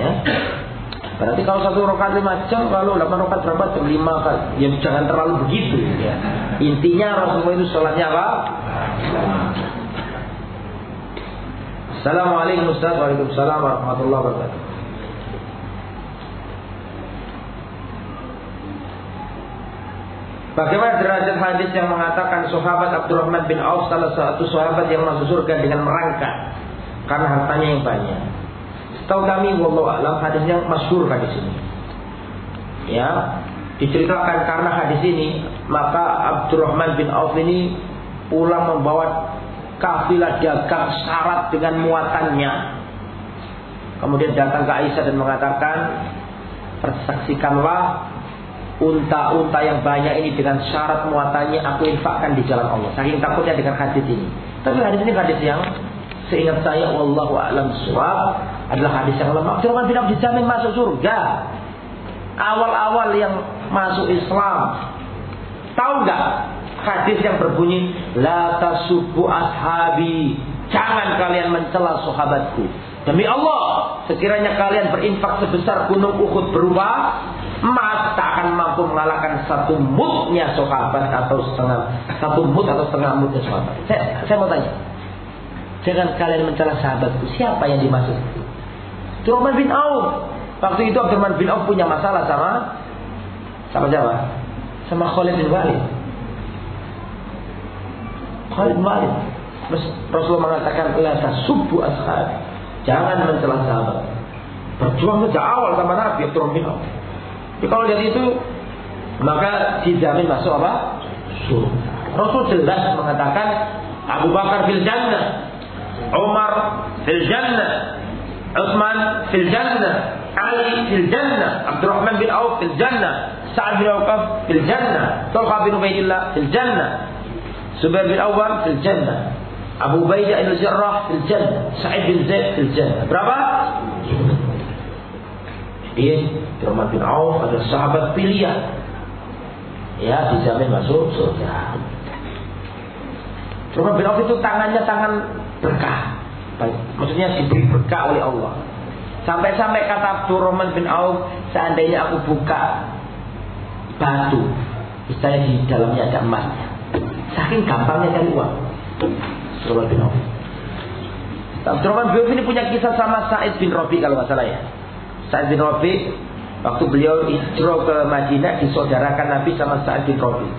ya Berarti kalau satu rokat lima jam, kalau delapan rokat berapa jam lima kan? Ya jangan terlalu begitu. Ya. Intinya Rasulullah itu sholatnya apa? Assalamualaikum warahmatullahi wabarakatuh Bagaimana derajat hadis yang mengatakan sahabat Abdurrahman bin Auf salah satu sahabat yang masuk surga dengan merangkak karena hartanya yang banyak. Tahu kami wallahu alam hadisnya masyhur hadis ini. Ya, diceritakan karena hadis ini maka Abdurrahman bin Auf ini pulang membawa kafilah dagang syarat dengan muatannya. Kemudian datang ke Aisyah dan mengatakan, persaksikanlah unta-unta yang banyak ini dengan syarat muatannya aku infakkan di jalan Allah. Saking takutnya dengan hadis ini. Tapi hadis ini hadis yang seingat saya wallahu alam suwab adalah hadis yang lemah. Bin Auf dijamin masuk surga. Awal-awal yang masuk Islam. Tahu nggak hadis yang berbunyi la tasubbu ashabi. Jangan kalian mencela sahabatku. Demi Allah, sekiranya kalian berinfak sebesar gunung Uhud berupa emas tak akan mampu mengalahkan satu mutnya sahabat atau setengah satu mut atau setengah mutnya sahabat. Saya, saya mau tanya, jangan kalian mencela sahabatku. Siapa yang dimaksud? Abdurrahman bin Auf. Waktu itu Abdurrahman bin Auf punya masalah sama sama siapa? Sama Khalid bin Walid. Khalid bin Walid. Rasulullah mengatakan la tasubbu ashab. Jangan mencela sahabat. Berjuang sejak awal sama Nabi Abdurrahman bin Auf. Jadi kalau dari itu maka dijamin masuk apa? Surga. Rasul jelas mengatakan Abu Bakar fil jannah, Umar fil jannah, Utsman fil jannah, Ali fil jannah, Abdurrahman bin Auf fil jannah, Sa'ad bin Waqqas fil jannah, Talha bin Ubaidillah fil jannah, Zubair bin Awwam fil jannah, Abu Ubaidah bin Jarrah fil jannah, Sa'id bin Zaid fil jannah. Berapa? Jadi Abdurrahman bin Auf adalah sahabat pilihan. Ya, dijamin masuk surga. Abdurrahman bin Auf itu tangannya tangan berkah. Baik. Maksudnya diberi berkah oleh Allah. Sampai-sampai kata Abdurrahman bin Auf, seandainya aku buka batu, misalnya di dalamnya ada emasnya. Saking gampangnya cari uang. Abdurrahman bin Auf. Abdurrahman bin Auf ini punya kisah sama Said bin Robi kalau nggak salah ya. Said bin Robi waktu beliau hijrah ke Madinah disaudarakan Nabi sama Said bin Robi.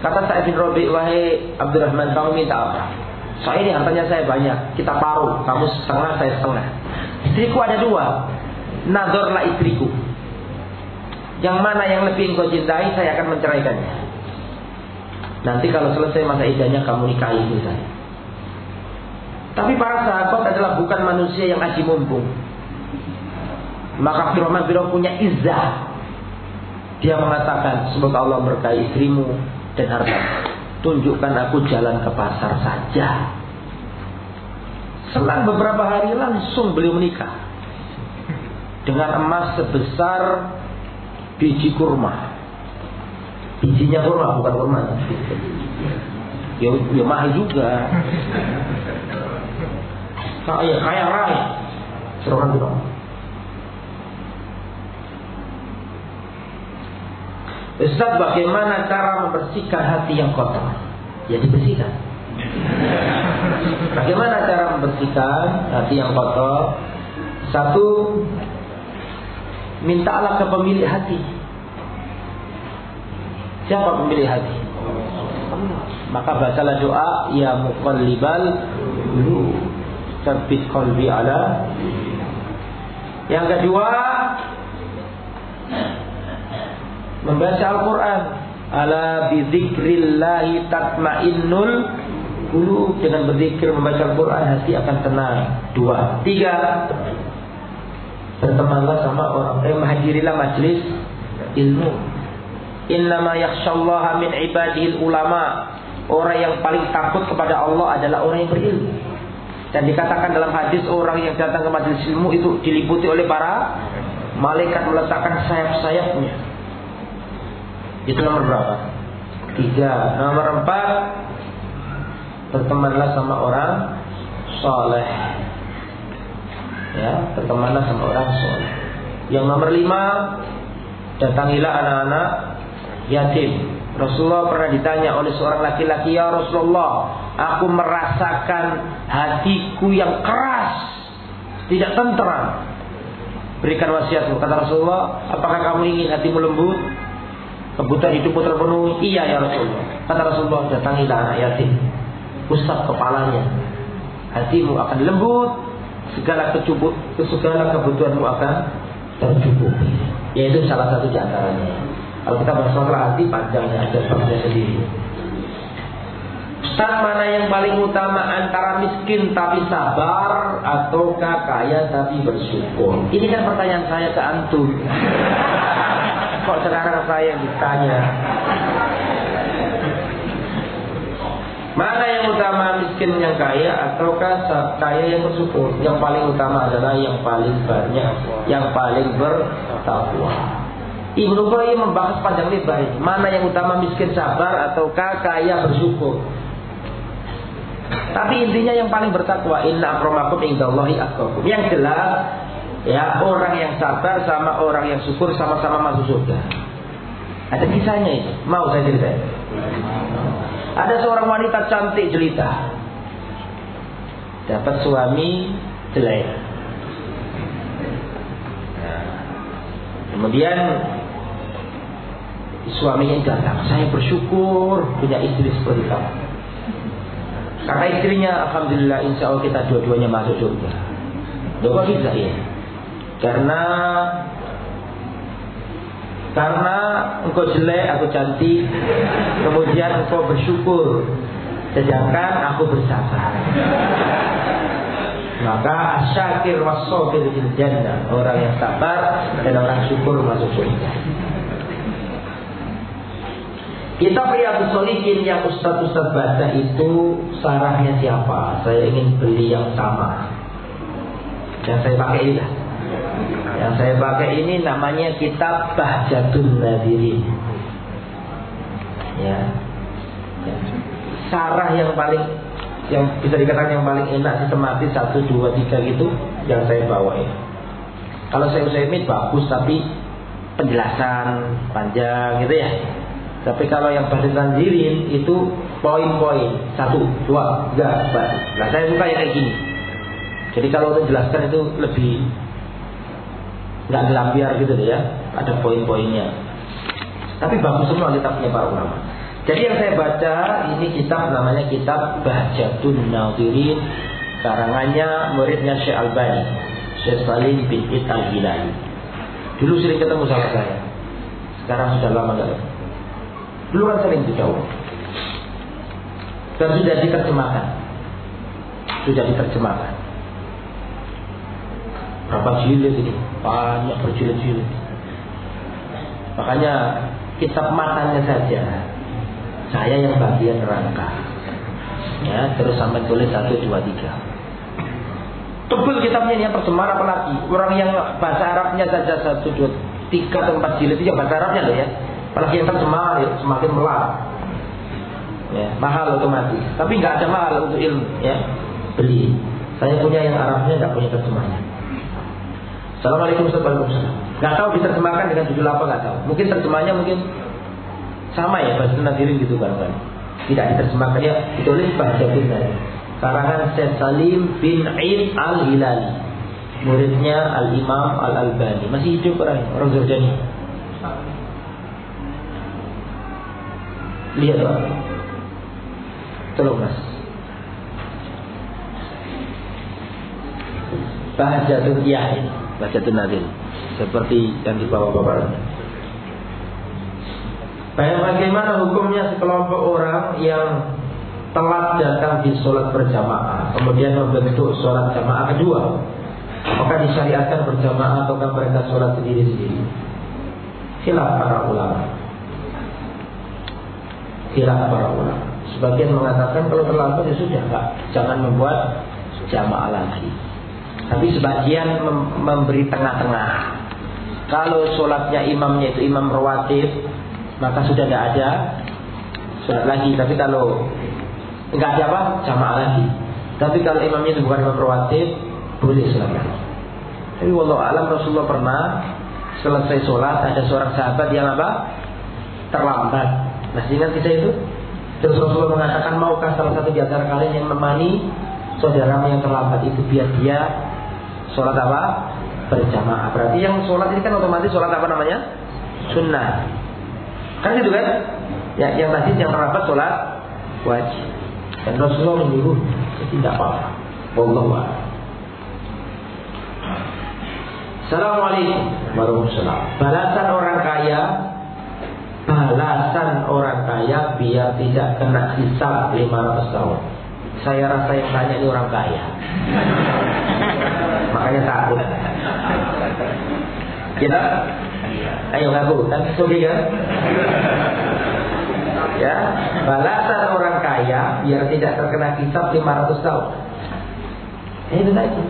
Kata Said bin Robi, wahai Abdurrahman, kamu minta apa? Saya ini hartanya saya banyak, kita paruh, kamu setengah, saya setengah. Istriku ada dua, nadorlah istriku. Yang mana yang lebih engkau cintai, saya akan menceraikannya. Nanti kalau selesai masa idahnya kamu nikahi saya. Tapi para sahabat adalah bukan manusia yang aji mumpung. Maka Abdurrahman bin punya izzah. Dia mengatakan, semoga Allah berkahi istrimu dan hartamu tunjukkan aku jalan ke pasar saja. Selang beberapa hari langsung beliau menikah dengan emas sebesar biji kurma. Bijinya kurma bukan kurma. Ya, ya mahal juga. Kaya kaya raya. Serangan bilang. Ustaz bagaimana cara membersihkan hati yang kotor? Ya dibersihkan. Bagaimana cara membersihkan hati yang kotor? Satu, mintalah ke pemilik hati. Siapa pemilik hati? Maka bacalah doa ya muqallibal qulub tsabbit qalbi ala yang kedua membaca Al-Qur'an ala bidzikrillahi tatmainnul qulub dengan berzikir membaca Al-Qur'an hati akan tenang. Dua. Tiga. Bertemanlah sama orang eh menghadirilah majlis ilmu. Innama yakhsyallaha min ibadihil ulama. Orang yang paling takut kepada Allah adalah orang yang berilmu. Dan dikatakan dalam hadis orang yang datang ke majelis ilmu itu diliputi oleh para malaikat meletakkan sayap-sayapnya. Itu nomor berapa? Tiga. Nomor empat, bertemanlah sama orang soleh. Ya, bertemanlah sama orang soleh. Yang nomor lima, datangilah anak-anak yatim. Rasulullah pernah ditanya oleh seorang laki-laki, "Ya Rasulullah, aku merasakan hatiku yang keras, tidak tentram." Berikan wasiat kata Rasulullah, "Apakah kamu ingin hatimu lembut?" Kebutuhan hidupmu terpenuhi? Iya ya Rasulullah. Kata Rasulullah, datangilah anak yatim. Usap kepalanya. Hatimu akan lembut, segala kecubut, segala kebutuhanmu akan tercukupi. Yaitu salah satu di antaranya. Kalau kita masalah hati panjangnya ada babnya sendiri. Ustaz mana yang paling utama antara miskin tapi sabar ataukah kaya tapi bersyukur? Ini kan pertanyaan saya ke antum. Kok sekarang saya yang ditanya? Mana yang utama miskin yang kaya ataukah kaya yang bersyukur? Yang paling utama adalah yang paling banyak, yang paling bertakwa. Ibnu Qayyim membahas panjang lebar ini. Mana yang utama miskin sabar ataukah kaya bersyukur? Tapi intinya yang paling bertakwa inna akramakum indallahi. Yang jelas ya orang yang sabar sama orang yang syukur sama-sama masuk surga. Ada kisahnya itu. Mau saya cerita? Ada seorang wanita cantik jelita. Dapat suami jelek. Kemudian suaminya datang. Saya bersyukur punya istri seperti kamu. Kata istrinya, Alhamdulillah insya Allah kita dua-duanya masuk surga. Doa bisa ya. Karena karena engkau jelek, aku cantik, kemudian engkau bersyukur, sedangkan aku bersabar. Maka asyakir wasobir fil jannah Orang yang sabar dan orang syukur masuk surga Kitab Riyadus Solihin yang Ustaz-Ustaz baca itu sarahnya siapa? Saya ingin beli yang sama. Yang saya pakai lah. Yang saya pakai ini namanya kitab Bahjatun Nadirin. Ya. ya. Sarah yang paling yang bisa dikatakan yang paling enak sistematis satu dua tiga gitu yang saya bawa ini. Kalau saya Usaimin bagus tapi penjelasan panjang gitu ya tapi kalau yang pada tanzirin itu poin-poin satu, dua, tiga, empat. Nah saya suka yang kayak gini. Jadi kalau untuk jelaskan itu lebih nggak gelambiar gitu ya, ada poin-poinnya. Tapi bagus semua kitabnya para ulama. Jadi yang saya baca ini kitab namanya kitab Bahjatun Nadirin karangannya muridnya Syekh Albani, Syekh Salim bin Ital Hilali. Dulu sering ketemu sama saya. Sekarang sudah lama nggak Dulu kan sering jauh. Dan sudah diterjemahkan. Sudah diterjemahkan. Berapa jilid ini? Banyak berjilid-jilid. Makanya kitab matanya saja. Saya yang bagian rangka. Ya, terus sampai tulis satu dua tiga. Tebel kitabnya ini yang terjemah apalagi orang yang bahasa Arabnya saja satu dua tiga atau empat jilid itu bahasa Arabnya loh ya Apalagi yang terjemah ya, semakin melar. Ya, mahal otomatis. Tapi nggak ada mahal untuk ilmu, ya. Beli. Saya punya yang Arabnya nggak punya terjemahnya. Assalamualaikum warahmatullahi wabarakatuh. Nggak tahu diterjemahkan dengan judul apa nggak tahu. Mungkin terjemahnya mungkin sama ya bahasa nadirin gitu kan. Tidak diterjemahkan ya ditulis bahasa Indonesia. karangan Syekh Salim bin Aid Al-Hilali. Muridnya Al-Imam Al-Albani. Masih hidup orang orang Jordani. Lihat Pak. Tolong Mas. Bahajatul Yahin. Bahajatul Nadil. Seperti yang dibawa Bapak. Bagaimana hukumnya sekelompok orang yang telat datang di sholat berjamaah, kemudian membentuk sholat jamaah kedua, maka disyariatkan berjamaah ataukah mereka sholat sendiri-sendiri? Khilaf para ulama. Khilaf para ulama. Sebagian mengatakan kalau terlambat ya sudah, Pak, jangan membuat jamaah lagi. Tapi sebagian mem memberi tengah-tengah. Kalau sholatnya imamnya itu imam rawatib, maka sudah tidak ada sholat lagi. Tapi kalau Enggak ada apa? Jamaah lagi. Tapi kalau imamnya itu bukan imam rawatib, boleh silakan. Tapi wallahu alam Rasulullah pernah selesai sholat ada seorang sahabat yang apa? Terlambat. Masih ingat kita itu? Terus Rasulullah mengatakan maukah salah satu di antara kalian yang memani saudara yang terlambat itu biar dia sholat apa? Berjamaah. Berarti yang sholat ini kan otomatis sholat apa namanya? Sunnah. Kan gitu kan? Ya, yang tadi yang terlambat sholat wajib. Dan Rasulullah menyuruh tidak apa-apa. Wallahu Assalamualaikum warahmatullahi Balasan orang kaya Balasan orang kaya Biar tidak kena hisab 500 tahun Saya rasa yang tanya ini orang kaya Makanya takut. Kita Ayo ngaku. Kan Sugi kan ya balasan orang kaya biar tidak terkena kitab 500 tahun. Ya, itu tadi.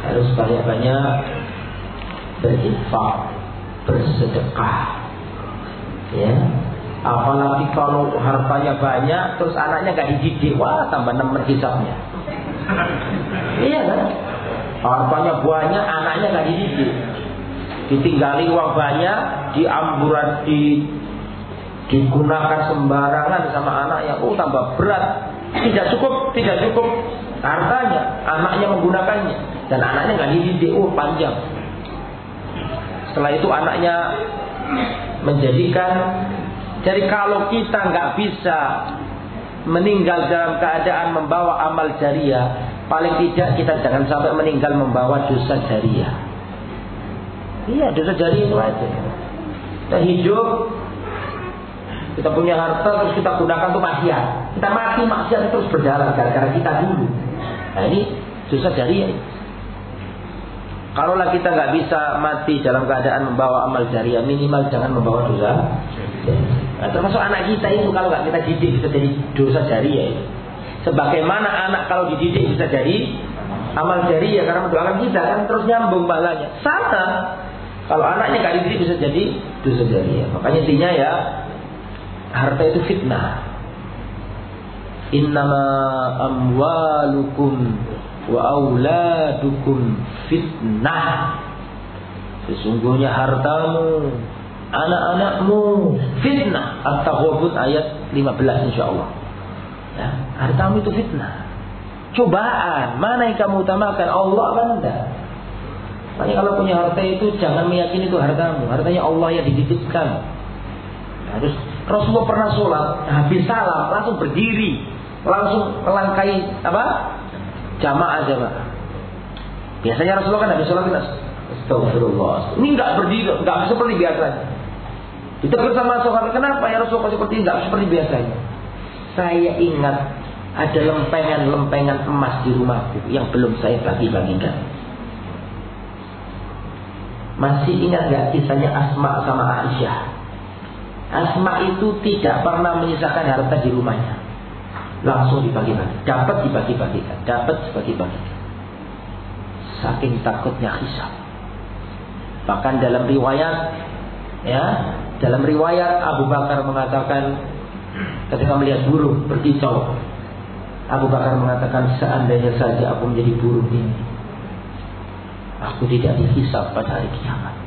Harus banyak-banyak berinfak bersedekah. Ya. Apalagi kalau hartanya banyak terus anaknya gak dididik wah tambah nemen hisapnya iya kan hartanya banyak anaknya gak dididik. Ditinggali uang banyak diamburan di digunakan sembarangan sama anaknya, oh tambah berat. Tidak cukup, tidak cukup. Hartanya, anaknya menggunakannya. Dan anaknya nggak dididik, oh panjang. Setelah itu anaknya menjadikan jadi kalau kita nggak bisa meninggal dalam keadaan membawa amal jariah, paling tidak kita jangan sampai meninggal membawa dosa jariah. Iya, dosa jariah itu aja. Kita hidup kita punya harta terus kita gunakan untuk maksiat. Kita mati maksiat terus berjalan gara-gara kita dulu. Nah ini dosa jariah. Kalaulah kita nggak bisa mati dalam keadaan membawa amal jariah, minimal jangan membawa dosa. Nah, termasuk anak kita itu kalau nggak kita didik bisa jadi dosa jariah. Sebagaimana anak kalau dididik bisa jadi amal jariah karena mendoakan kita kan terus nyambung balanya. Sama kalau anaknya nggak dididik bisa jadi dosa jariah. Makanya intinya ya harta itu fitnah. Innama amwalukum wa auladukum fitnah. Sesungguhnya hartamu, anak-anakmu fitnah. At-Taghabun ayat 15 insyaallah. Ya, hartamu itu fitnah. Cobaan, mana yang kamu utamakan? Allah apa anda? Kalau punya harta itu jangan meyakini itu hartamu. Hartanya Allah yang dititipkan. Harus Rasulullah pernah sholat, habis salam langsung berdiri, langsung melangkai apa? Jamaah jamaah. Biasanya Rasulullah kan habis sholat kita Astagfirullah. Ini nggak berdiri, nggak seperti biasanya. Ditegur sama sahabat, kenapa ya Rasulullah seperti nggak seperti biasanya? Saya ingat ada lempengan-lempengan emas di rumahku yang belum saya bagi-bagikan. Masih ingat nggak kisahnya Asma sama Aisyah? Asma itu tidak pernah menyisakan harta di rumahnya. Langsung dibagi-bagi. Dapat dibagi-bagikan. Dapat dibagi-bagikan. Saking takutnya hisab. Bahkan dalam riwayat, ya, dalam riwayat Abu Bakar mengatakan ketika melihat burung berkicau, Abu Bakar mengatakan seandainya saja aku menjadi burung ini, aku tidak dihisap pada hari kiamat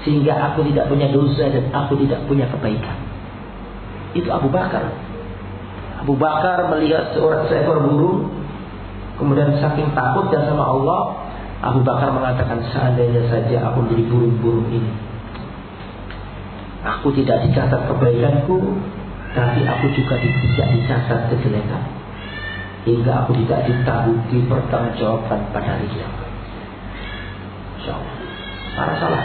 sehingga aku tidak punya dosa dan aku tidak punya kebaikan. Itu Abu Bakar. Abu Bakar melihat seorang seekor burung, kemudian saking takutnya sama Allah, Abu Bakar mengatakan seandainya saja aku beli burung-burung ini. Aku tidak dicatat kebaikanku, tapi aku juga tidak dicatat kejelekan. Hingga aku tidak ditabuti pertanggungjawaban pada hari kiamat. Para salah,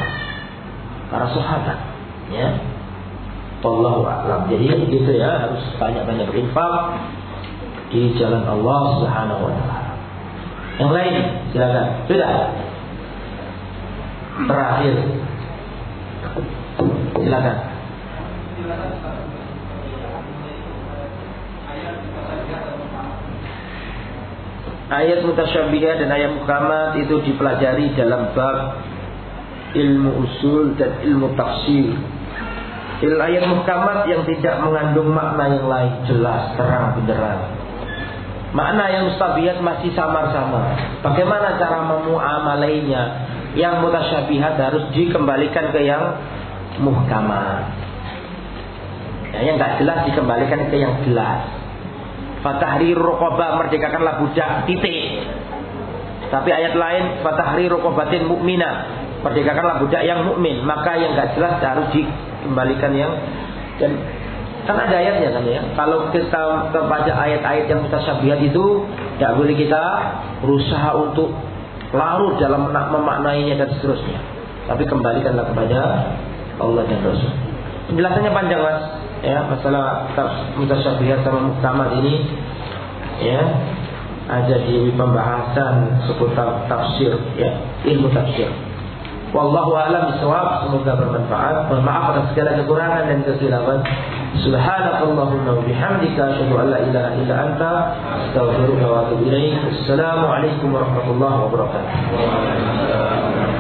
para sahabat, ya. Wallahu a'lam. Jadi gitu ya, harus banyak-banyak berinfak di jalan Allah Subhanahu wa taala. Yang lain silakan. Sudah. Terakhir. Silakan. Ayat mutasyabihah dan ayat mukamat itu dipelajari dalam bab ilmu usul dan ilmu tafsir. Il ayat mukamat yang tidak mengandung makna yang lain jelas terang benderang. Makna yang mustabihat masih samar-samar. Bagaimana cara memuamalainya? Yang mutasyabihat harus dikembalikan ke yang muhkamat. Ya, yang nggak jelas dikembalikan ke yang jelas. Fatahri rokobah merdekakanlah budak titik. Tapi ayat lain fatahri rokobatin mukmina merdekakanlah budak yang mukmin. Maka yang nggak jelas harus dikembalikan yang dan kan ada ayatnya kan ya. Kalau kita kepada ayat-ayat yang mutasyabihat itu tidak boleh kita berusaha untuk larut dalam memaknainya dan seterusnya. Tapi kembalikanlah kepada Allah dan Rasul. Penjelasannya panjang mas, ya masalah mutasyabihat sama muhkamat ini, ya ada di pembahasan seputar tafsir, ya ilmu tafsir. Wallahu a'lam bishawab. Semoga bermanfaat. Mohon maaf atas segala kekurangan dan kesilapan. Subhanakallahumma wa bihamdika asyhadu an la ilaha illa anta astaghfiruka wa atubu ilaik. Assalamualaikum warahmatullahi wabarakatuh.